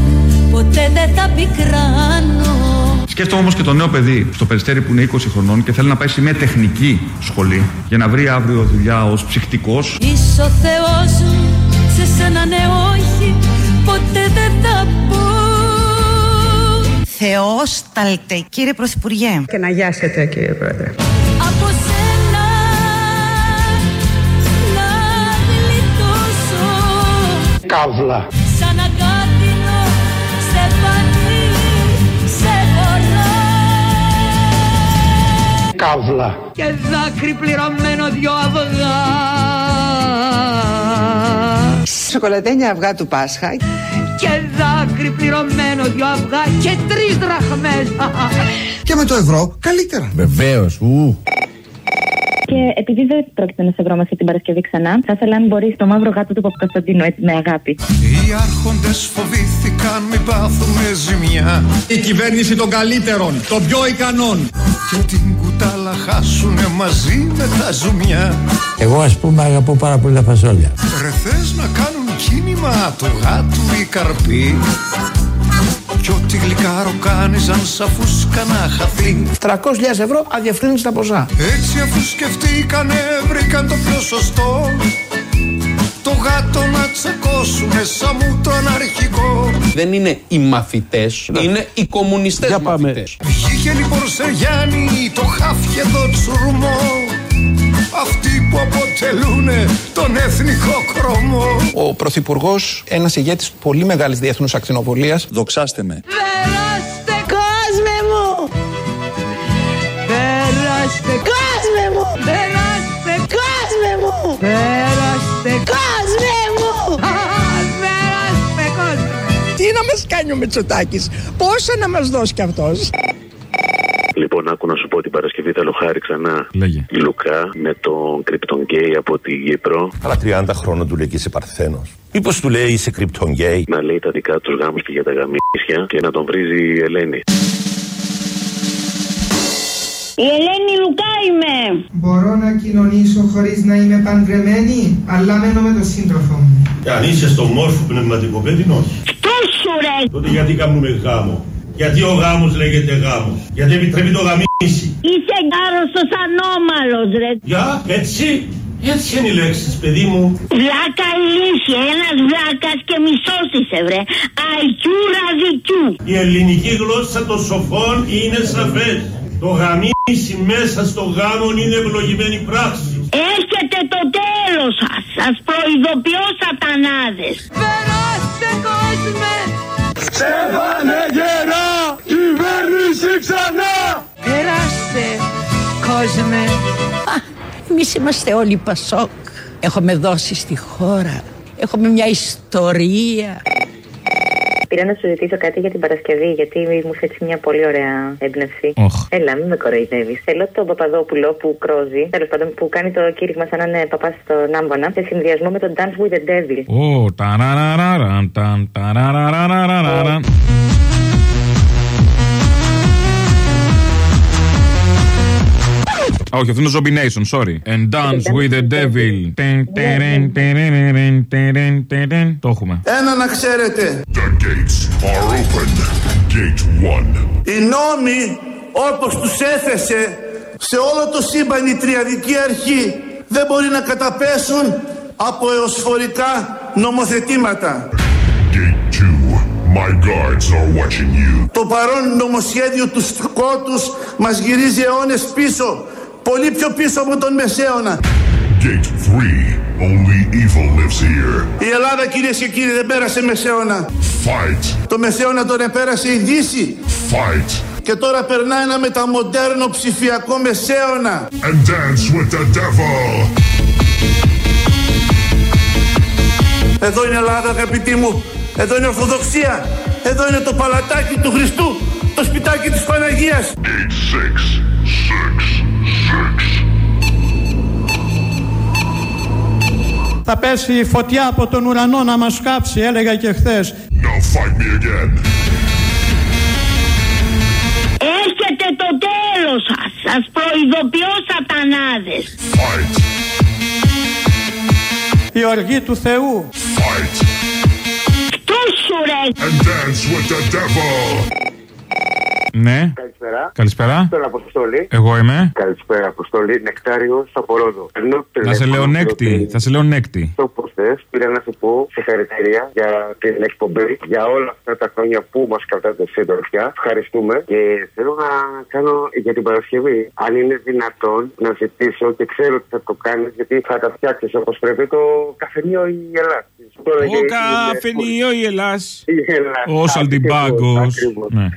ποτέ δεν θα πικράνω Σκέφτομαι όμως και το νέο παιδί στο περιστέρι που είναι 20 χρονών και θέλει να πάει σε μια τεχνική σχολή για να βρει αύριο δουλειά ως ψυχτικός. Είσαι ο Θεός μου, σε σένα ναι όχι, ποτέ δεν θα πω Θεόσταλτε, κύριε Πρωθυπουργέ. Και να γιάσετε, κύριε Πρόεδρε. Καύλα. Σαν αγκάτινο σε πανί, σε βορρά Καύλα. Και δάκρυ πληρωμένο δυο αυγά Σοκολατένια αυγά του Πάσχα. Και δάκρυ πληρωμένο δυο αυγά Και τρεις δραχμές Και με το ευρώ καλύτερα. Βεβαίως. Και επειδή δεν πρόκειται να σε βρω αυτή την Παρασκευή ξανά, θα ήθελα αν μπορείς το μαύρο γάτο του Παπακοσταντίνου, έτσι με αγάπη. Οι άρχοντες φοβήθηκαν μην πάθουμε ζημιά Η κυβέρνηση των καλύτερων, των πιο ικανών. Και την κουτάλα χάσουνε μαζί με τα ζουμιά Εγώ ας πούμε αγαπώ πάρα πολύ τα φασόλια. Ρε θες να κάνουν κίνημα του γάτου οι καρποί Κι ό,τι γλυκάρο κάνεις αν σ' αφούσκα να χαθεί 300.000 ευρώ αδιαφρύνιστα ποσά. Έτσι αφού σκεφτήκανε βρήκαν το πιο σωστό. Το γάτο να τσακώσουνε σαν μου το αναρχικό Δεν είναι οι μαθητές, είναι οι κομμουνιστές μαθητές. Βγήκε λοιπόν σε Γιάννη το χάφι εδώ τσουρμό Αυτοί που αποτελούν τον εθνικό χρώμο Ο Πρωθυπουργός, ένας ηγέτης πολύ μεγάλης διεθνούς ακτινοβολίας. Δοξάστε με. Περάστε κόσμε μου Περάστε κόσμε μου Περάστε κόσμε μου Περάστε κόσμε μου Περάστε κόσμε Τι να μας κάνει ο Μητσοτάκης, πόσα να μας δώσει κι αυτός; Λοιπόν, άκου να σου πω την Παρασκευή θέλω χάρη ξανά. Λέγε. Η Λουκά με τον Κρυπτον Γκέι από την Κύπρο. Αλλά 30 χρόνια του λέει και είσαι Παρθένος. Μήπως του λέει είσαι κρυπτον γκέι. Να λέει τα δικά τους γάμους και για τα γαμίσια και να τον βρίζει η Ελένη. Η Ελένη Λουκά είμαι. Μπορώ να κοινωνήσω χωρίς να είμαι παντρεμένη, αλλά μένω με τον σύντροφο μου. Αν είσαι στο μόρφο πνευματικό παιδί, όχι. Τόσο ρε; Τότε γιατί κάνουμε γάμο; Γιατί ο γάμος λέγεται γάμος. Γιατί επιτρέπει το γαμίσι. Είσαι άρρωστος ανώμαλος ρε. Για, έτσι. Έτσι είναι οι λέξεις, παιδί μου. Βλάκα ηλίθεια, ένας βλάκας και μισός είσαι βρε. Αϊκιού ραδικιού. Η ελληνική γλώσσα των σοφών είναι σαφές. Το γαμίσι μέσα στο γάμο είναι ευλογημένη πράξη. Έρχεται το τέλος σας. Σας προειδοποιώ σατανάδες. Περάστε κόσμε Στέφανε γερά, κυβέρνηση ξανά. Περάστε κόσμε Εμείς είμαστε όλοι Πασόκ. Έχουμε δώσει στη χώρα. Έχουμε μια ιστορία. Πήρα να σου ζητήσω κάτι για την Παρασκευή, γιατί μου φέτει μια πολύ ωραία έμπνευση. Οχ. Έλα, μην με κοροϊδεύεις. Θέλω τον Παπαδόπουλο που κρόζει, τέλος πάντων που κάνει το κήρυγμα σαν να είναι παπάς στον Άμβονα, σε συνδυασμό με τον Dance with the Devil. Ω, Όχι, αυτό είναι Zombie Nation, sorry. And dance with the devil. Τερεν, τερεν, τερεν, τερεν, τερεν. Το έχουμε. Ένα να ξέρετε. The gates are open. Gate 1. Οι νόμοι όπως τους έθεσε σε όλο το σύμπαν η τριαδική αρχή δεν μπορεί να καταπέσουν από εωσφορικά νομοθετήματα. Gate 2. My guards are watching you. Το παρόν νομοσχέδιο του σκότους μας γυρίζει αιώνες πίσω, πολύ πιο πίσω από τον Μεσαίωνα. Gate 3. Only evil lives here. Η Ελλάδα κυρίες και κύριοι δεν πέρασε Μεσαίωνα. Fight. Το Μεσαίωνα τον επέρασε η Δύση. Fight. Και τώρα περνά ένα μεταμοντέρνο ψηφιακό Μεσαίωνα. And dance with the devil. Εδώ είναι Ελλάδα αγαπητοί μου. Εδώ είναι Ορθοδοξία. Εδώ είναι το παλατάκι του Χριστού. Το σπιτάκι της Παναγίας. Gate 6. 6. 6. Θα πέσει η φωτιά από τον ουρανό να μας κάψει, έλεγα και χθες. Now fight me again. Έρχεται το τέλος σας. Σας προειδοποιώ σατανάδες. Fight. Η οργή του Θεού. Fight. Τούσου ρε. And dance with the devil. Ναι. Καλησπέρα. Καλησπέρα. Τον Αποστόλη. Εγώ είμαι. Καλησπέρα, Αποστόλη. Νεκτάριο από Ρόδο. Περνώ Να σε λέω νέκτη. Θα σε λέω νέκτη. Το πώ θε, πήρα να σου πω συγχαρητήρια για την εκπομπή, για όλα αυτά τα χρόνια που μας κρατάτε συντροφιά. Ευχαριστούμε και θέλω να κάνω για την Παρασκευή, αν είναι δυνατόν να ζητήσω και ξέρω ότι θα το κάνεις, γιατί θα τα φτιάξεις όπως πρέπει το καφενείο η Ελλάδα. Ο καφενείο η Ελλάς. Η Ελλάς. Ο Σαλτιμπάγκος. Ναι.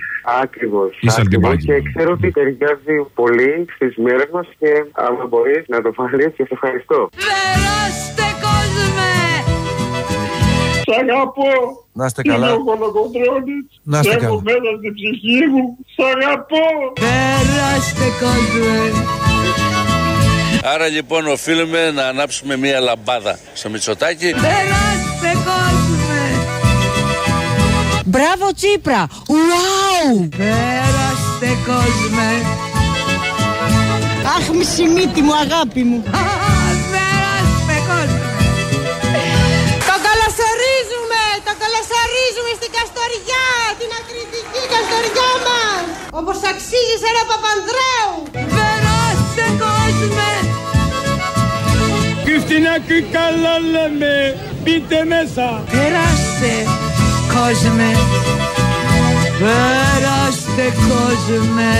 Ακριβώ. Η Σαλτιμπάγκη. Και ξέρω ότι ταιριάζει πολύ στις μέρες μας και άμα μπορείς να το βάλεις και σε ευχαριστώ. Περάστε κόσμε! Σ' αγαπώ. Να είστε καλά. Είμαι ο Κολοκοντρώνης. Να είστε Έχω καλά. μέσα στην ψυχή μου. Σ' αγαπώ. Περάστε κόσμε! Άρα λοιπόν οφείλουμε να ανάψουμε μία λαμπάδα στο Μητσοτάκι. Περάστε Μπράβο Τσίπρα! Ουάου! Περάστε κόσμε! Αχ, μισή μύτη μου, αγάπη μου. Περάστε κόσμε! Το καλωσορίζουμε! Το καλωσορίζουμε στην Καστοριά! Την ακριτική Καστοριά μας! Όπως αξίζει σε ένα Παπανδρέου! Περάστε κόσμε! Χριστινάκη καλά λέμε, μπείτε μέσα. Περάστε κόσμε! Περάστε κόσμε!